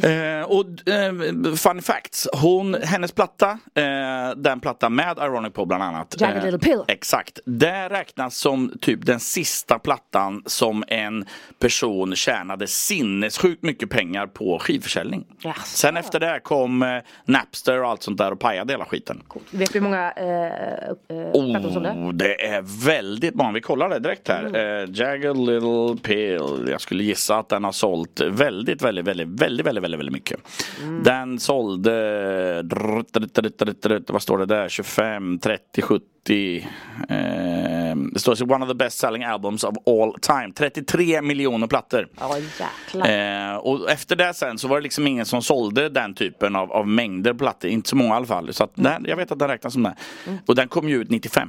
Eh, och eh, fun facts, hon, hennes platta, eh, den platta med Ironic på bland annat. Jagged eh, Little Pill. Exakt. Det räknas som typ den sista plattan som en person tjänade sinnessjukt mycket pengar på skivförsäljning. Sen efter det kom eh, Napster och allt sånt där och pajade hela skiten. Vet du hur många eh, eh? Oh, det är väldigt många. Vi kollar det direkt här. Mm. Eh, Jagged Little Pill. Jag skulle gissa att den har sålt väldigt, väldigt, väldigt, väldigt, väldigt, väldigt, väldigt mycket. Mm. Den sålde, vad står det där? 25, 30, 70. Eh, det står one of the best selling albums of all time. 33 miljoner plattor. Jäklar. Eh, och efter det sen så var det liksom ingen som sålde den typen av, av mängder plattor. Inte så många i alla fall. Så att Mm. den, jag vet att den räknas som det. Och den kom ju ut 95.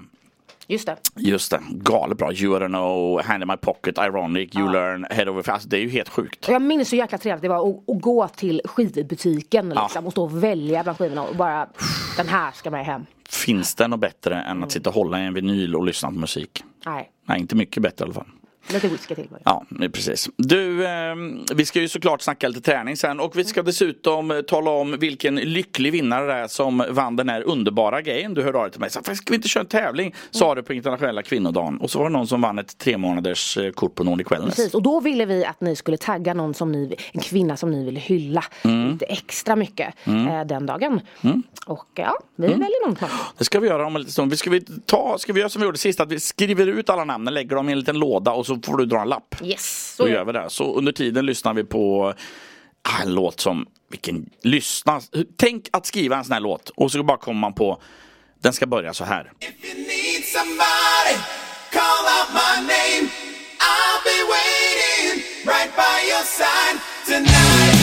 Just det. Just det, galet bra. You don't know, Hand in my pocket, Ironic, You learn, Head over Alltså det är ju helt sjukt. Jag minns så jäkla trevligt det var att, att gå till skivbutiken liksom, och stå och välja bland skivorna och bara den här ska med hem. Finns det något bättre än att sitta och hålla i en vinyl och lyssna på musik? Nej, Nej, inte mycket bättre i alla fall. Lite whisky till. Ja, det är precis. Du, eh, vi ska ju såklart snacka lite träning sen och vi ska dessutom eh, tala om vilken lycklig vinnare det är som vann den här underbara grejen du hörde av dig till mig. Så, "Fan, ska vi inte köra en tävling? Sa du på internationella kvinnodagen. Och så var det någon som vann ett tre månaders eh, kort på Nordic Wellness. Precis, och då ville vi att ni skulle tagga någon som ni, en kvinna som ni ville hylla Mm. lite extra mycket Mm. eh, den dagen. Mm. Och ja, vi Mm. väljer någon. Det ska vi göra om en liten stund. Vi ska, vi ta, ska vi göra som vi gjorde sist, att vi skriver ut alla namnen, lägger dem i en liten låda och så får du dra en lapp. Yes. Då gör vi det. Så under tiden lyssnar vi på ah, en låt som, vilken, lyssna. Tänk att skriva en sån här låt och så bara kommer man på, den ska börja så här. need somebody, call out my name. I'll be waiting right by your side tonight.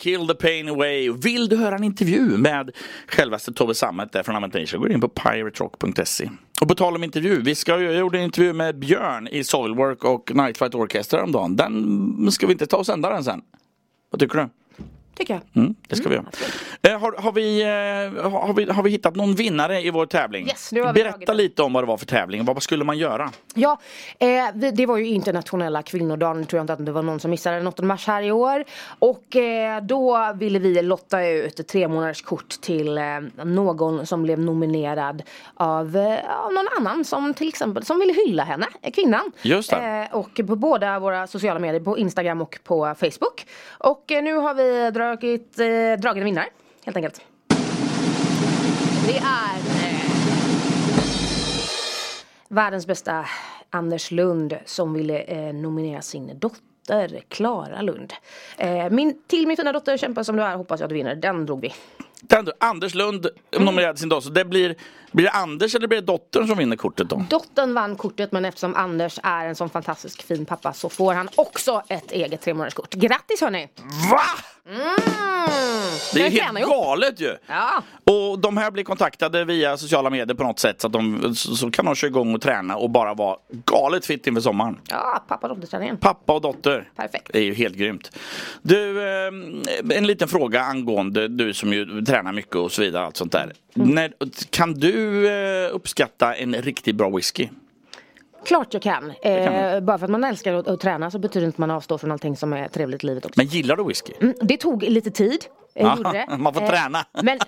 Kill the Pain Away. Vill du höra en intervju med självaste Tobbe Sammet där från Avantasia, gå in på piraterock.se. Och på tal om intervju, vi ska, jag gjorde en intervju med Björn i Soilwork och Nightfight Orchestra om dagen. Den ska vi inte ta och sända den sen? Vad tycker du? Tycker jag. Mm, det ska vi göra. Eh, har, har, vi, eh, har, vi, har vi hittat någon vinnare i vår tävling? Yes, nu har vi Berätta lite om vad det var för tävling. Vad skulle man göra? Ja, eh, det var ju internationella kvinnodagen, tror jag inte att det var någon som missade den 8 mars här i år. Och eh, då ville vi lotta ut tre månaders kort till eh, någon som blev nominerad av, eh, av någon annan som till exempel som ville hylla henne, kvinnan. Just det. Och på båda våra sociala medier, på Instagram och på Facebook. Och nu har vi dragit, eh, dragit en vinnare, helt enkelt. Det är eh, världens bästa Anders Lund som ville eh, nominera sin dotter Klara Lund. Eh, min, till min fina dotter, kämpa som du är, hoppas jag att du vinner. Den drog vi. Den, Anders Lund nominerade sin dotter. Så det blir, blir det Anders eller blir det dottern som vinner kortet då? Dottern vann kortet men eftersom Anders är en sån fantastisk fin pappa så får han också ett eget tremånaderskort. Grattis hörni! Va? Mm. Det är helt galet ju! Ja. Och de här blir kontaktade via sociala medier på något sätt så att de så så kan de köra igång och träna och bara vara galet fit inför sommaren. Ja, pappa och dotterträningen. Pappa och dotter. Perfekt. Det är ju helt grymt. Du, eh, en liten fråga angående du som ju tränar mycket och så vidare. Allt sånt där. Mm. När, kan du eh, uppskatta en riktigt bra whisky? Klart jag kan. Eh, bara för att man älskar att, att träna så betyder det inte att man avstår från allting som är trevligt i livet också. Men gillar du whisky? Mm, det tog lite tid. Eh, Ja, gjorde det. (laughs) man får Eh, träna. Men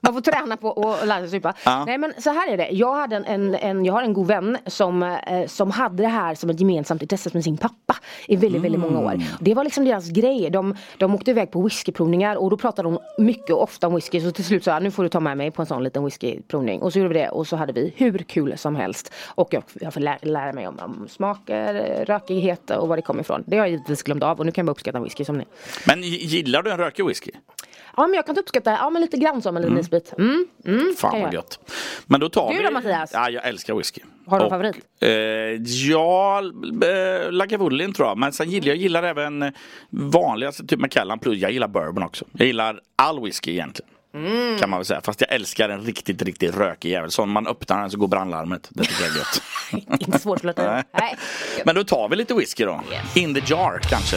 man får träna på att lära sig supa. Ja. Nej men så här är det. Jag, hade en, en, en, jag har en god vän som, eh, som hade det här som ett gemensamt intresse med sin pappa i väldigt, väldigt många år. Det var liksom deras grej. De, de åkte iväg på whiskyprovningar och då pratade de mycket och ofta om whisky. Så till slut sa jag nu får du ta med mig på en sån liten whiskyprovning. Och så gjorde vi det och så hade vi hur kul som helst. Och jag, jag får lära, lära mig om, om smaker, rökighet och var det kommer ifrån. Det har jag givetvis glömt av och nu kan jag bara uppskatta whisky som ni. Men gillar du en rökig whisky? Ja men jag kan uppskatta, ja men lite grann som en liten isbit. Mm, mm, Fan kan vad gött. Men då tar Du vi... då, Mattias? Ja, jag älskar whisky. Har du en Och, favorit? Eh, ja, eh, Lagavulin tror jag. Men sen gillar jag gillar även eh, vanliga, alltså typ Macallan plus jag gillar bourbon också. Jag gillar all whisky egentligen. Mm. Kan man väl säga. Fast jag älskar en riktigt, riktigt rökig jävel. Så om man öppnar den så går brandlarmet. Det tycker jag är gött. (laughs) Inte svårt att. Nej. Men då tar vi lite whisky då. In the jar kanske.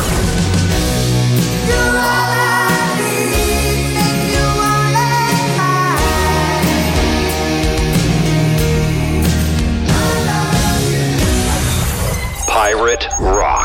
Pirate Rock.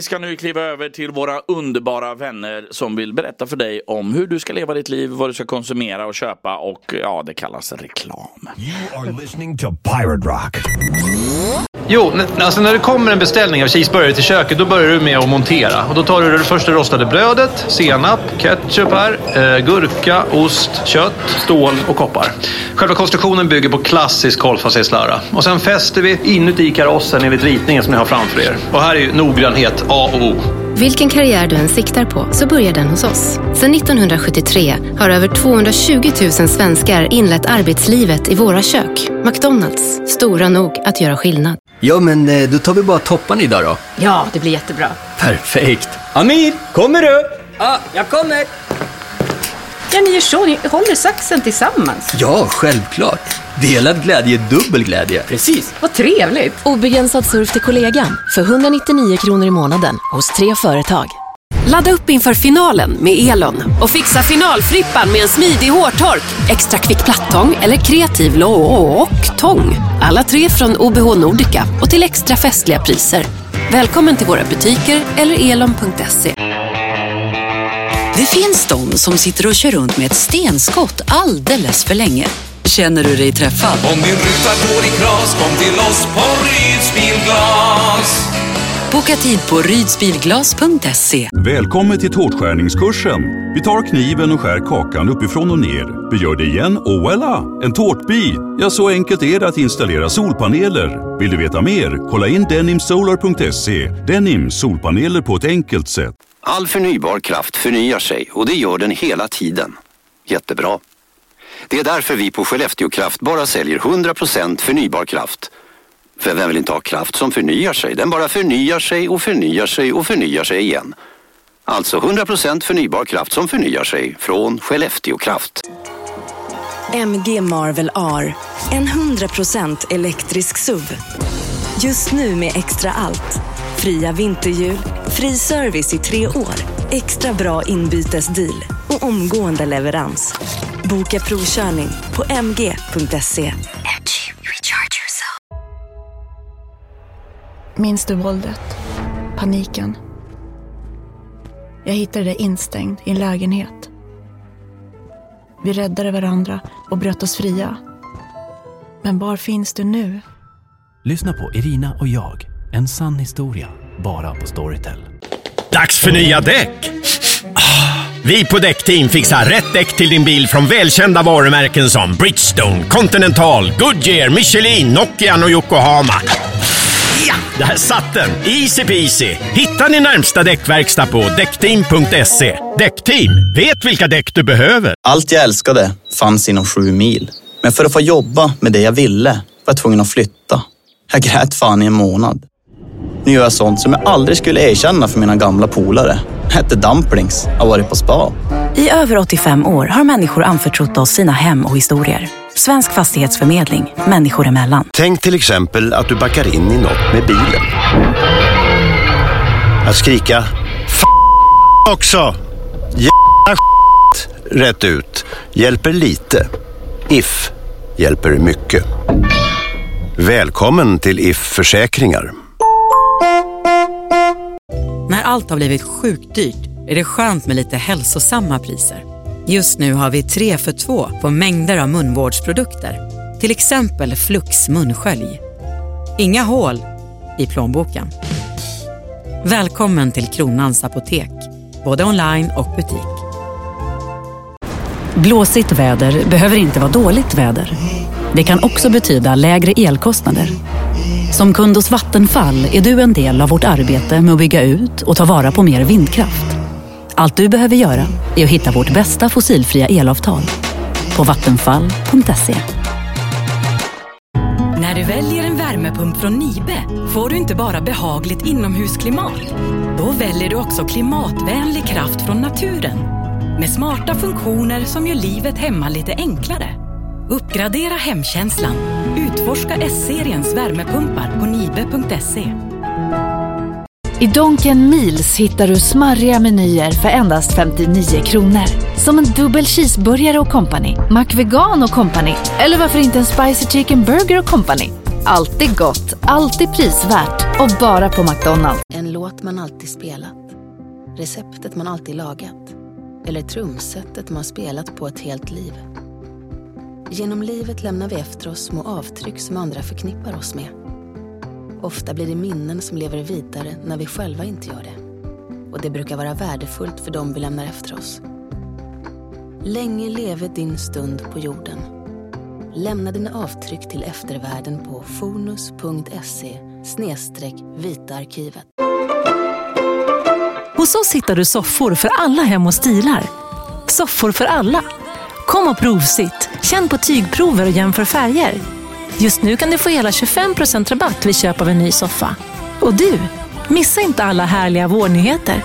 Vi ska nu kliva över till våra underbara vänner som vill berätta för dig om hur du ska leva ditt liv, vad du ska konsumera och köpa och ja, det kallas reklam. You are listening to Pirate Rock. Jo, alltså när det kommer en beställning av cheeseburgare till köket då börjar du med att montera. Och då tar du det första rostade brödet, senap, ketchup här, eh, gurka, ost, kött, stål och koppar. Själva konstruktionen bygger på klassisk kolvfasthetslära. Och sen fäster vi inuti karossen enligt ritningen som ni har framför er. Och här är ju noggrannhet A och O. Vilken karriär du än siktar på så börjar den hos oss. Sedan 1973 har över 220 000 svenskar inlett arbetslivet i våra kök. McDonalds, stora nog att göra skillnad. Ja, men eh, då tar vi bara toppan idag då. Ja, det blir jättebra. Perfekt. Amir, kommer du? Ja, jag kommer. Ja, ni gör så. Ni håller saxen tillsammans. Ja, självklart. Delad glädje, dubbel glädje. Precis. Vad trevligt. Obegränsad surf till kollegan för 199 kronor i månaden hos tre företag. Ladda upp inför finalen med Elon och fixa finalfrippan med en smidig hårtork, extra kvick plattång eller kreativ lå- och tång. Alla tre från OBH Nordica och till extra festliga priser. Välkommen till våra butiker eller elon.se. Det finns de som sitter och kör runt med ett stenskott alldeles för länge. Känner du dig träffad? Om din ruta går i kras, kom till oss på Ryds Bilglas. Boka tid på rydsbilglas.se. Välkommen till tårtskärningskursen. Vi tar kniven och skär kakan uppifrån och ner. Vi gör det igen och voilà! En tårtbit! Ja, så enkelt är det att installera solpaneler. Vill du veta mer? Kolla in denimsolar.se. Denim, solpaneler på ett enkelt sätt. All förnybar kraft förnyar sig och det gör den hela tiden. Jättebra. Det är därför vi på Skellefteå Kraft bara säljer 100% förnybar kraft. För vem vill inte ha kraft som förnyar sig? Den bara förnyar sig och förnyar sig och förnyar sig igen. Alltså 100% förnybar kraft som förnyar sig från Skellefteå Kraft. MG Marvel R. En 100% elektrisk SUV. Just nu med extra allt. Fria vinterhjul, fri service i tre år, extra bra inbytesdeal och omgående leverans. Boka provkörning på mg.se. Minns du våldet? Paniken? Jag hittade dig instängd i en lägenhet. Vi räddade varandra och bröt oss fria. Men var finns du nu? Lyssna på Irina och jag, en sann historia, bara på Storytel. Dags för nya däck! Ah, Vi på Däckteam fixar rätt däck till din bil från välkända varumärken som Bridgestone, Continental, Goodyear, Michelin, Nokian och Yokohama. Ja, där satt den! Easy peasy! Hitta din närmsta däckverkstad på däckteam.se. Däckteam, vet vilka däck du behöver. Allt jag älskade fanns inom sju mil. Men för att få jobba med det jag ville var jag tvungen att flytta. Jag grät fan i en månad. Nu gör jag sånt som jag aldrig skulle erkänna för mina gamla polare. Jag hette Dumplings, har varit på spa. I över 85 år har människor anförtrott oss sina hem och historier. Svensk fastighetsförmedling, människor emellan. Tänk till exempel att du backar in i något med bilen. Att skrika F också! Jävla skit rätt ut hjälper lite. If hjälper mycket. Välkommen till If Försäkringar. När allt har blivit sjukt dyrt är det skönt med lite hälsosamma priser. Just nu har vi tre för två på mängder av munvårdsprodukter. Till exempel Flux munskölj. Inga hål i plånboken. Välkommen till Kronans Apotek, både online och butik. Blåsigt väder behöver inte vara dåligt väder. Det kan också betyda lägre elkostnader. Som kund hos Vattenfall är du en del av vårt arbete med att bygga ut och ta vara på mer vindkraft. Allt du behöver göra är att hitta vårt bästa fossilfria elavtal på vattenfall.se. När du väljer en värmepump från Nibe får du inte bara behagligt inomhusklimat. Då väljer du också klimatvänlig kraft från naturen. Med smarta funktioner som gör livet hemma lite enklare. Uppgradera hemkänslan. Utforska S-seriens värmepumpar på nibe.se. I Donken Meals hittar du smarriga menyer för endast 59 kronor. Som en dubbel cheeseburgare och company, McVegan och company eller varför inte en spicy chicken burger och company. Alltid gott, alltid prisvärt och bara på McDonalds. En låt man alltid spelat. Receptet man alltid lagat. Eller trumsetet man spelat på ett helt liv. Genom livet lämnar vi efter oss små avtryck som andra förknippar oss med. Ofta blir det minnen som lever vidare när vi själva inte gör det. Och det brukar vara värdefullt för dem vi lämnar efter oss. Länge leve din stund på jorden. Lämna dina avtryck till eftervärlden på fonus.se snedstreck vitaarkivet. Hos oss hittar du soffor för alla hem och stilar. Soffor för alla. Kom och provsitt, känn på tygprover och jämför färger. Just nu kan du få hela 25% rabatt vid köp av en ny soffa. Och du, missa inte alla härliga vårnyheter.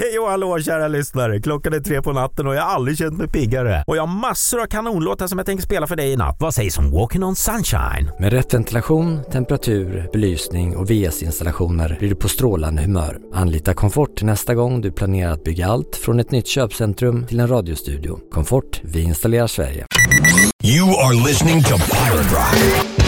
Hej och hallå kära lyssnare! Klockan är tre på natten och jag har aldrig känt mig piggare. Och jag har massor av kanonlåtar som jag tänker spela för dig i natt. Vad sägs om Walking on Sunshine? Med rätt ventilation, temperatur, belysning och VS-installationer blir du på strålande humör. Anlita Komfort nästa gång du planerar att bygga allt från ett nytt köpcentrum till en radiostudio. Komfort, vi installerar Sverige. You are listening to Pirate Rock.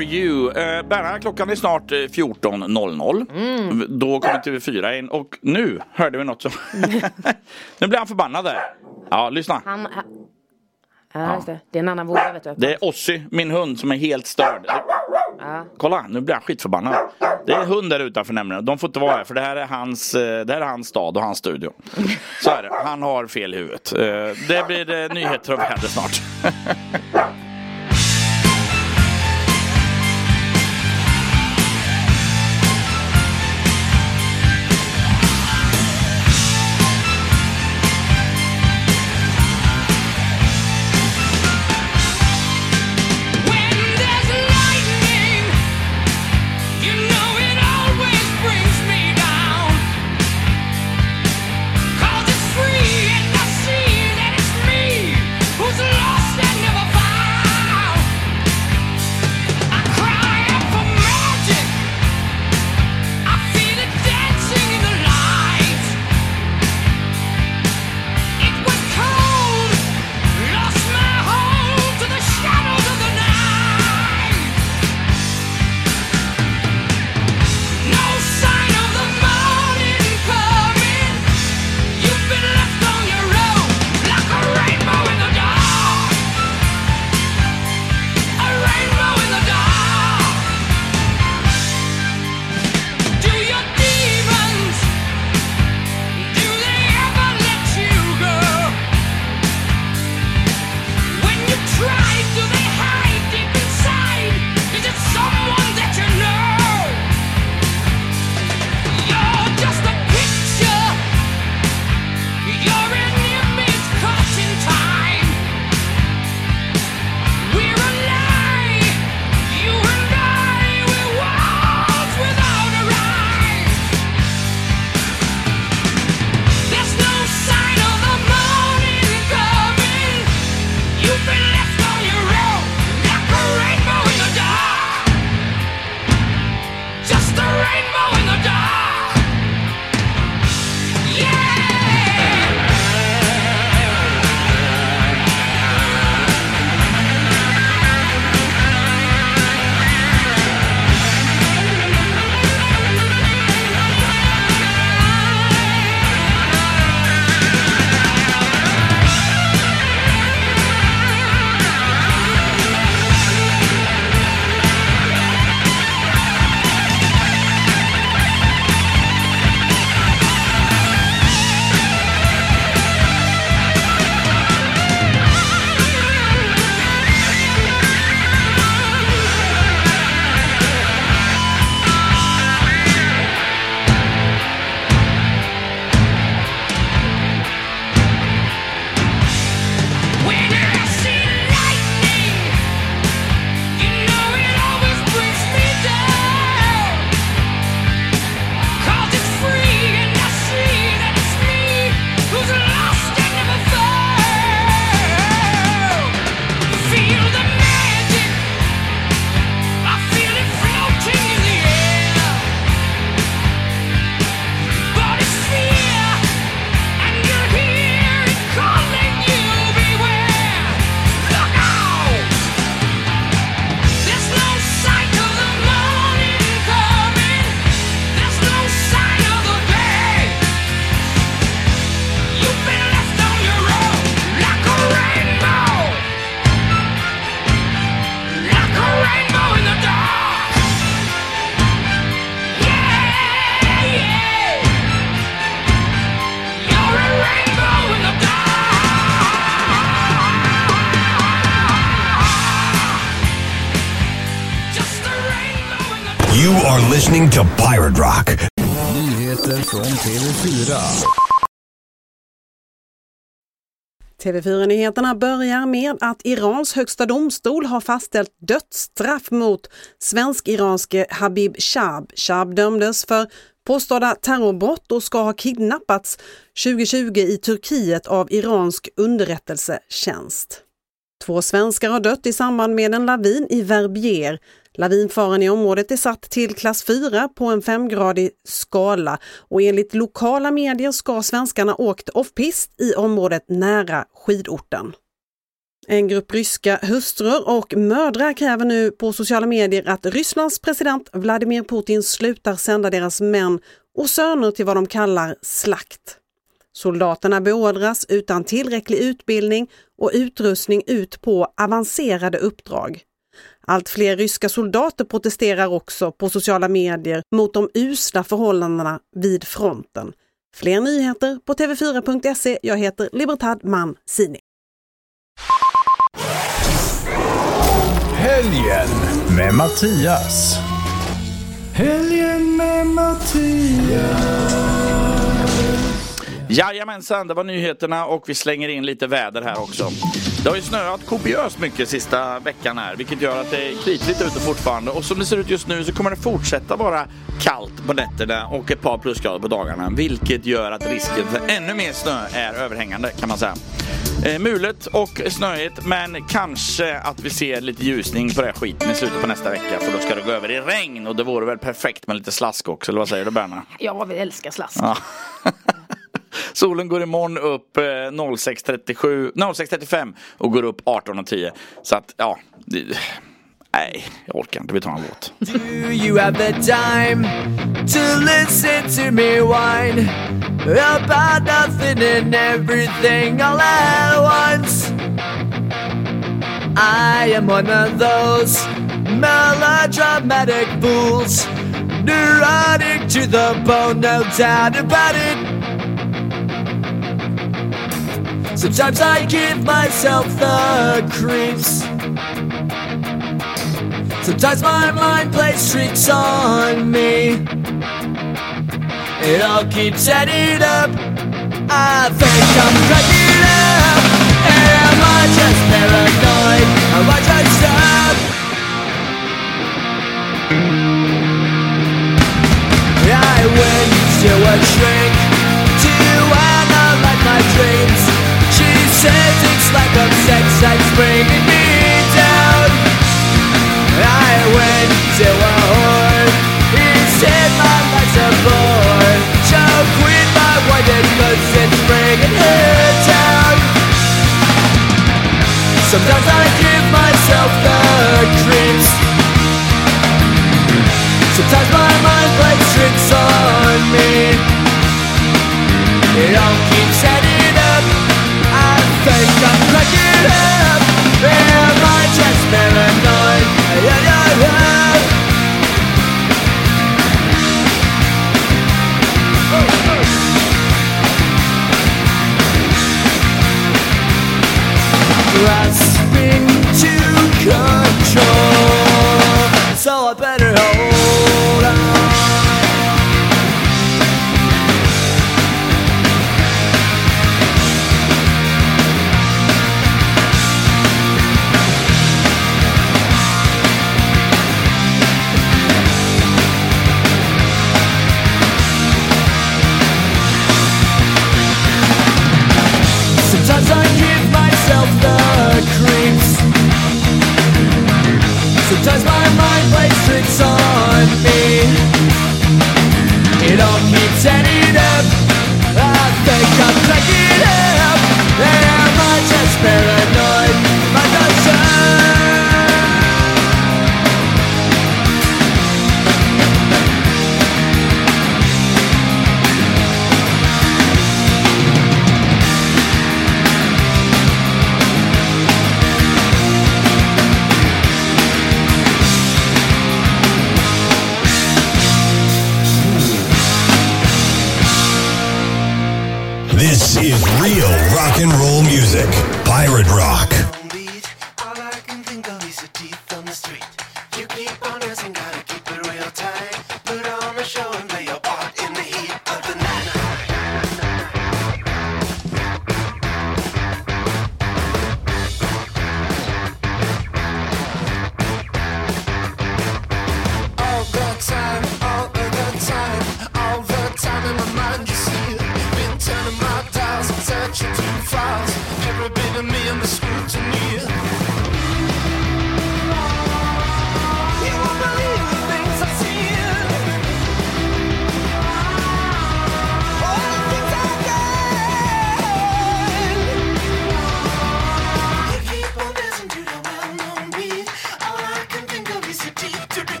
for you. Eh, Berra, klockan är snart eh, 14.00. Mm. Då kommer TV4 in och nu hörde vi något som... (laughs) nu blir han förbannad där. Ja, lyssna. Han, han... Ja, just det. det är en annan våga vet du. Det är Ossi, min hund, som är helt störd. Ja. Kolla, nu blir han skitförbannad. Det är hund där utanför nämligen. De får inte vara här för det här är hans, eh, det här är hans stad och hans studio. Så är det. Han har fel i huvudet. Eh, det blir nyheter och väder snart. (laughs) TV4-nyheterna börjar med att Irans högsta domstol har fastställt dödsstraff mot svensk-iranske Habib Shab. Shab dömdes för påstådda terrorbrott och ska ha kidnappats 2020 i Turkiet av iransk underrättelsetjänst. Två svenskar har dött i samband med en lavin i Verbier Lavinfaran i området är satt till klass 4 på en femgradig skala och enligt lokala medier ska svenskarna åkt offpist i området nära skidorten. En grupp ryska hustrur och mödrar kräver nu på sociala medier att Rysslands president Vladimir Putin slutar sända deras män och söner till vad de kallar slakt. Soldaterna beordras utan tillräcklig utbildning och utrustning ut på avancerade uppdrag. Allt fler ryska soldater protesterar också på sociala medier mot de usla förhållandena vid fronten. Fler nyheter på tv4.se. Jag heter Libertad Mancini. Helgen med Mattias. Helgen med Mattias. Jajamensan, det var nyheterna och vi slänger in lite väder här också. Det har ju snöat kopiöst mycket sista veckan här, vilket gör att det är kritigt ute fortfarande. Och som det ser ut just nu så kommer det fortsätta vara kallt på nätterna och ett par plusgrader på dagarna, vilket gör att risken för ännu mer snö är överhängande kan man säga. Eh, mulet och snöigt, men kanske att vi ser lite ljusning på det här skiten i slutet på nästa vecka, för då ska det gå över i regn och det vore väl perfekt med lite slask också, eller vad säger du Berna? Ja, vi älskar slask. Ja. Solen går imorgon upp eh, 06.37, 06.35 och går upp 18.10. Så att, ja. Nej, jag orkar inte. Vi tar en låt. Do you have the time to listen to me whine about nothing and everything all at once? I am one of those melodramatic fools, neurotic to the bone, no doubt about it. Sometimes I give myself the creeps. Sometimes my mind plays tricks on me. It all keeps adding up. I think I'm cracking up. Am I just paranoid? Am I just up? I went to a shrink to analyze my dreams. Says it's like a sex that's bringing me down. I went to a whore. He said my life's a bore. So quit my white cause it's bringing her down. Sometimes I give myself the creeps. Sometimes my mind plays tricks on me. It all keeps up. I think I'm cracking up. Am I just paranoid? Yeah, yeah, yeah.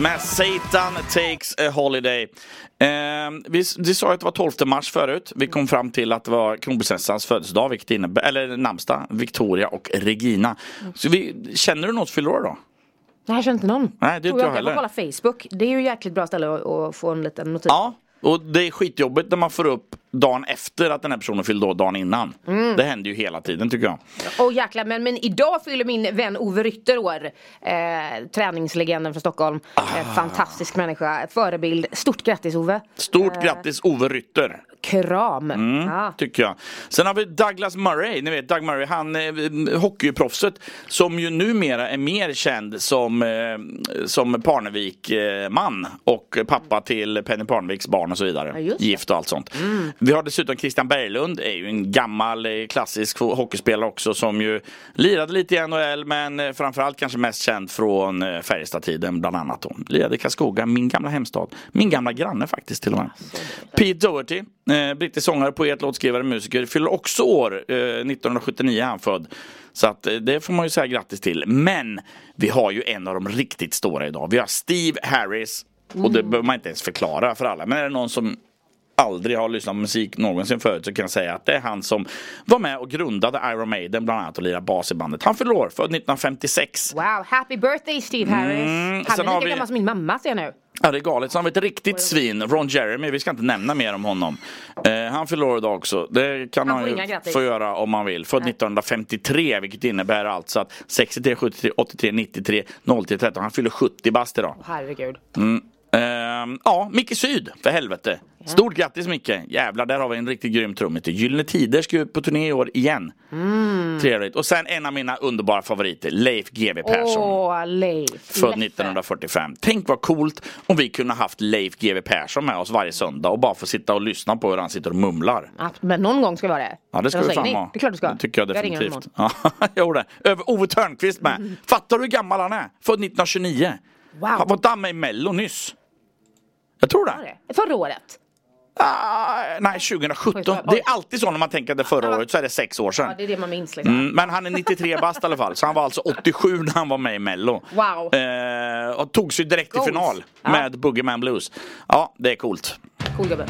Med Satan Takes a Holiday. Eh, vi, vi sa att det var 12 mars förut. Vi kom fram till att det var kronprinsessans födelsedag, vilket innebär, eller namnsdag, Victoria och Regina. Så vi, känner du något fyller då? Nej, jag känner inte någon. Nej, det Tror jag Jag heller. kan kolla Facebook. Det är ju ett jäkligt bra ställe att, att få en liten notis. Ja, och det är skitjobbigt när man får upp dagen efter att den här personen fyllde år dagen innan. Mm. Det händer ju hela tiden tycker jag. Och jäklar, men, men idag fyller min vän Ove Rytter år. Eh, träningslegenden från Stockholm. Ah. Eh, fantastisk människa, förebild. Stort grattis Ove. Stort Eh, grattis Ove Rytter! Kram. Mm, Ja. Tycker jag. Sen har vi Douglas Murray, ni vet Doug Murray, han eh, hockeyproffset som ju numera är mer känd som, eh, som Parnevik-man och pappa till Penny Parneviks barn och så vidare. det. Gift och allt sånt. Mm. Vi har dessutom Christian Berglund, är ju en gammal eh, klassisk ho- hockeyspelare också som ju lirade lite i NHL men eh, framförallt kanske mest känd från Färjestad-tiden bland annat. Då. Lirade i Karlskoga, min gamla hemstad. Min gamla granne faktiskt till och med. Pete Doherty, eh, brittisk sångare, poet, låtskrivare, musiker, fyller också år. Eh, 1979 är han född. Så att eh, det får man ju säga grattis till. Men vi har ju en av de riktigt stora idag. Vi har Steve Harris. Och det behöver man inte ens förklara för alla. Men är det någon som aldrig har lyssnat på musik någonsin förut så kan jag säga att det är han som var med och grundade Iron Maiden bland annat och lirade bas i bandet. Han fyller år, född 1956. Wow, happy birthday Steve Harris. Mm, Han sen är lika vi- gammal som min mamma ser jag nu. Ja det är galet. Så har vi ett riktigt svin, Ron Jeremy. Vi ska inte nämna mer om honom. Eh, han fyller år idag också. Det kan Han han, ju få göra om man vill. Född 1953 vilket innebär alltså att 63, 73, 83, 93, 03, 13. Han fyller 70 bast idag. Herregud. Mm. Ehm, ja, Micke Syd, för helvete. Stort grattis Micke. Jävlar, där har vi en riktigt grym trummis. Gyllene Tider ska ut på turné i år igen. Mm. Trevligt. Och sen en av mina underbara favoriter, Leif GW Persson. Åh, Leif. Född Leffe. 1945. Tänk vad coolt om vi kunde haft Leif GW Persson med oss varje söndag och bara få sitta och lyssna på hur han sitter och mumlar. Ja, Men någon gång ska det vara det. Ja det ska vi fan ha. Det är klart du ska. Det tycker jag Jag ringer definitivt. Ja, (laughs) jo det. Över Ove Törnqvist med. Fattar du hur gammal han är? Född 1929. Wow. Han var med i Mello nyss? Jag tror det. Förra året. Ah, nej, 2017. Det är alltid så när man tänker att det förra året så är det sex år Ja, sedan. det är det man minns liksom. Mm, men han är 93 bast i alla fall, så han var alltså 87 när han var med i Mello. Wow. Eh, och tog sig direkt Goals. till final Ja. med Boogeyman Blues. Ja, det är coolt. Cool gubbe.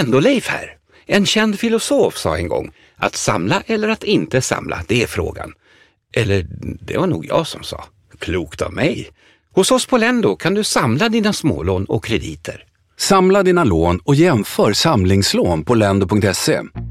Lendo-Leif här. En känd filosof sa en gång att samla eller att inte samla, det är frågan. Eller det var nog jag som sa. Klokt av mig. Hos oss på Lendo kan du samla dina smålån och krediter. Samla dina lån och jämför samlingslån på lendo.se.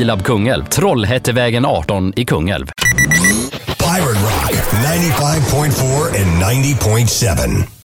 Bilab Kungälv, Trollhättevägen 18 i Kungälv. Pirate Rock 95.4 and 90.7.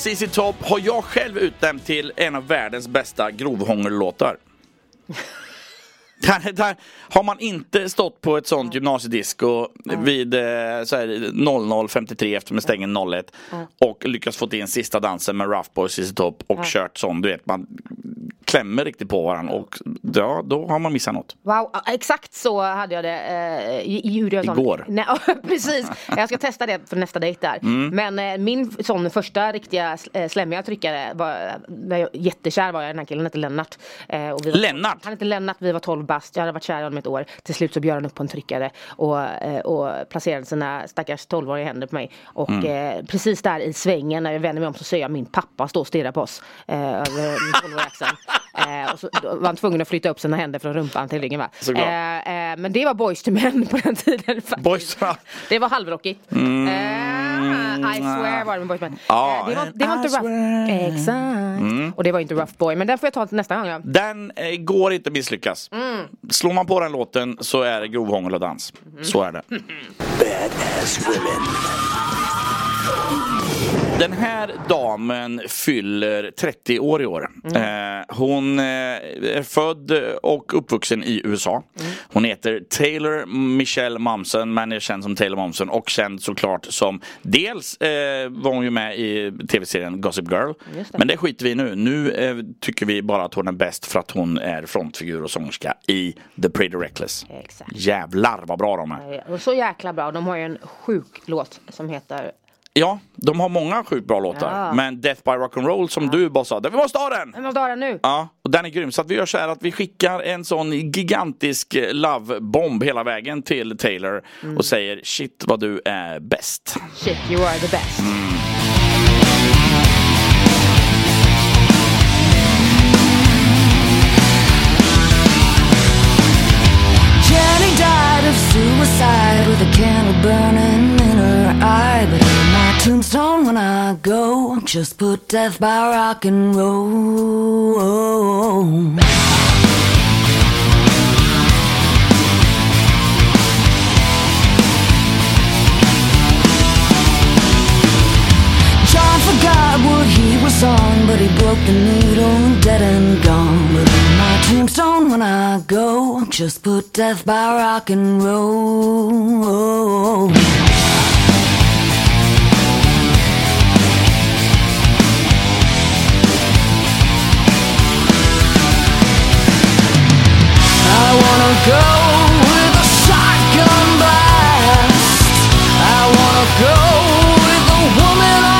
ZZ Top har jag själv utnämnt till en av världens bästa grovhångellåtar. (laughs) Där, där har man inte stått på ett sånt gymnasiedisco vid eh, så här 00.53 efter man stänger 01 och lyckats få in sista dansen med Rough Boys i topp och Ja. kört sån, du vet, man klämmer riktigt på varandra och ja, då har man missat något. Wow, exakt så hade jag det. Eh, i- i- Igår. Nej, (laughs) precis. Jag ska testa det för nästa dejt där. Mm. Men eh, min sån första riktiga eh, slemmiga tryckare var, jag, jättekär var jag i den här killen, han hette Lennart. Eh, och vi var, Lennart? Han hette Lennart, vi var 12 bast, jag hade varit kär i honom ett år. Till slut så bjöd han upp på en tryckare och, eh, och placerade sina stackars 12-åriga händer på mig. Och Mm. eh, precis där i svängen när jag vänder mig om så ser jag min pappa stå och stirra på oss. Eh, över min 12-åriga axel. (laughs) Och så var han tvungen att flytta upp sina händer från rumpan till ryggen. Va? Eh, eh, men det var Boys to Men på den tiden. (laughs) Boys Det var halvrockigt. Mm. Eh, I swear var det med Boys to Men. Ja. Eh, det var, det var inte rough. Exakt. Mm. Och det var inte Rough Boy. Men den får jag ta till nästa gång. Ja. Den eh, går inte att misslyckas. Mm. Slår man på den låten så är det grovhångel och dans. Så är det. Badass women. Den här damen fyller 30 år i år. Eh, hon eh, är född och uppvuxen i USA. Hon heter Taylor Michelle Momsen, men är känd som Taylor Momsen och känd såklart som dels eh, var hon ju med i tv-serien Gossip Girl. Det. Men det skiter vi i nu. Nu tycker vi bara att hon är bäst för att hon är frontfigur och sångerska i The Pretty Reckless. Exakt. Jävlar vad bra de är. Så jäkla bra. De har ju en sjuk låt som heter Ja, de har många sjukt bra låtar. Ja. Men Death by Rock'n'Roll som du bara sa, vi måste ha den! Jag måste ha den nu. Ja, och den är grym. Så att vi gör så här att vi skickar en sån gigantisk eh, love-bomb hela vägen till Taylor och säger shit vad du är bäst. Shit you are the best. Jenny of suicide with a candle burning in her eye. But on my tombstone when I go, just put death by rock and roll. John forgot what he on, but he broke the needle, and dead and gone. But on my tombstone when I go, just put death by rock and roll. I wanna go with a shotgun blast. I wanna go with a woman on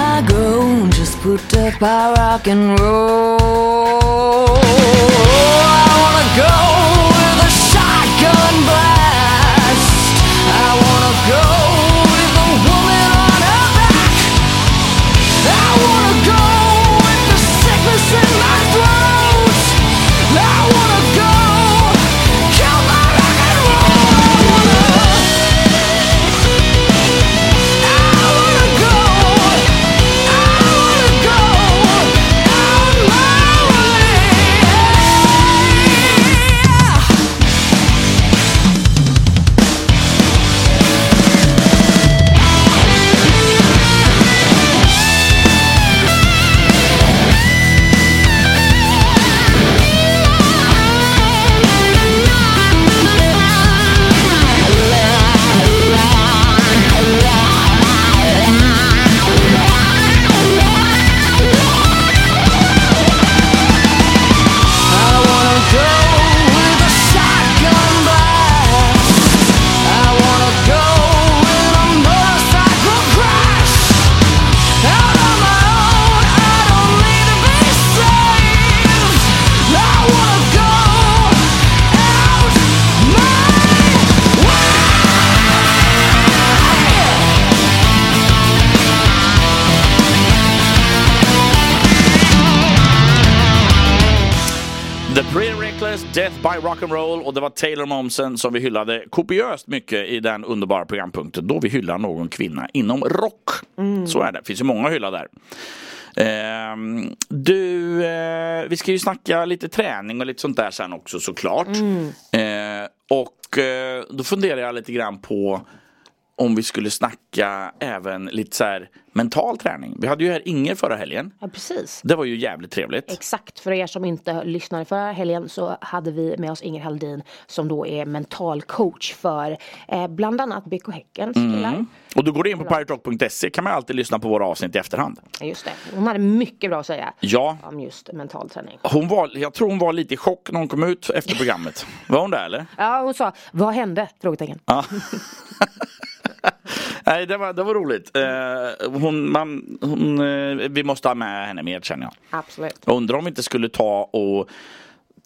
put death by rock and roll. I wanna go with a shotgun blast. I wanna go with a woman on her back. I wanna go with the sickness in my throat. I By Rock'n'Roll och det var Taylor Momsen som vi hyllade kopiöst mycket i den underbara programpunkten då vi hyllar någon kvinna inom rock. Så är det, finns ju många att hylla där. Ehm, du, eh, vi ska ju snacka lite träning och lite sånt där sen också såklart. Eh, och eh, då funderar jag lite grann på om vi skulle snacka även lite så här mental träning. Vi hade ju här Inger förra helgen. Ja, precis. Det var ju jävligt trevligt. Exakt, för er som inte lyssnade förra helgen så hade vi med oss Inger Haldin som då är mental coach för eh, bland annat BK Häckens killar. Mm. Och då går du in på piraterock.se kan man alltid lyssna på våra avsnitt i efterhand. Ja, Just det, hon hade mycket bra att säga Ja, om just mental träning. hon var, jag tror hon var lite i chock när hon kom ut efter programmet. (laughs) Var hon det eller? Ja, hon sa, vad hände? Frågetecken. Ja. (laughs) (laughs) (laughs) Nej, det var, det var roligt. Eh, hon, man, hon, eh, vi måste ha med henne mer känner jag. Absolut. Jag undrar om vi inte skulle ta och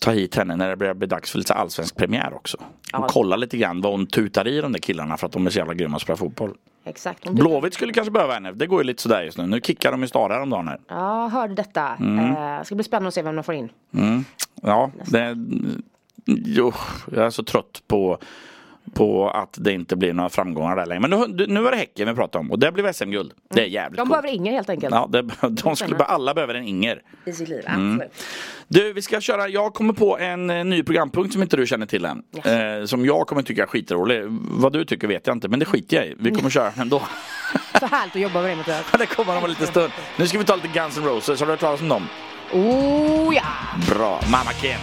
ta hit henne när det börjar bli dags för lite allsvensk premiär också. Och kolla lite grann vad hon tutar i de där killarna för att de är så jävla grymma att spela fotboll. Exakt. Hon Blåvitt skulle kanske behöva henne. Det går ju lite sådär just nu. Nu kickar de i stad häromdagen här. Ja, hörde detta. Mm. Eh, ska bli spännande att se vem de får in. Mm. Ja, det, jo, jag är så trött på, på att det inte blir några framgångar där längre. Men nu, nu är det Häcken vi pratar om och det blir SM-guld. Det är jävligt De behöver Inger helt enkelt. Ja, det, (laughs) de skulle, alla behöver en Inger. I sitt liv, Mm. Du, vi ska köra, jag kommer på en eh, ny programpunkt som inte du känner till än. Eh, som jag kommer tycka är skitrolig. Vad du tycker vet jag inte, men det skiter jag i. Vi kommer köra den ändå. (laughs) Så härligt att jobba med dig Mattias. (laughs) det kommer om en liten stund. Nu ska vi ta lite Guns N' Roses, har du hört talas om dem? Oh ja! Bra, Mamma Ken.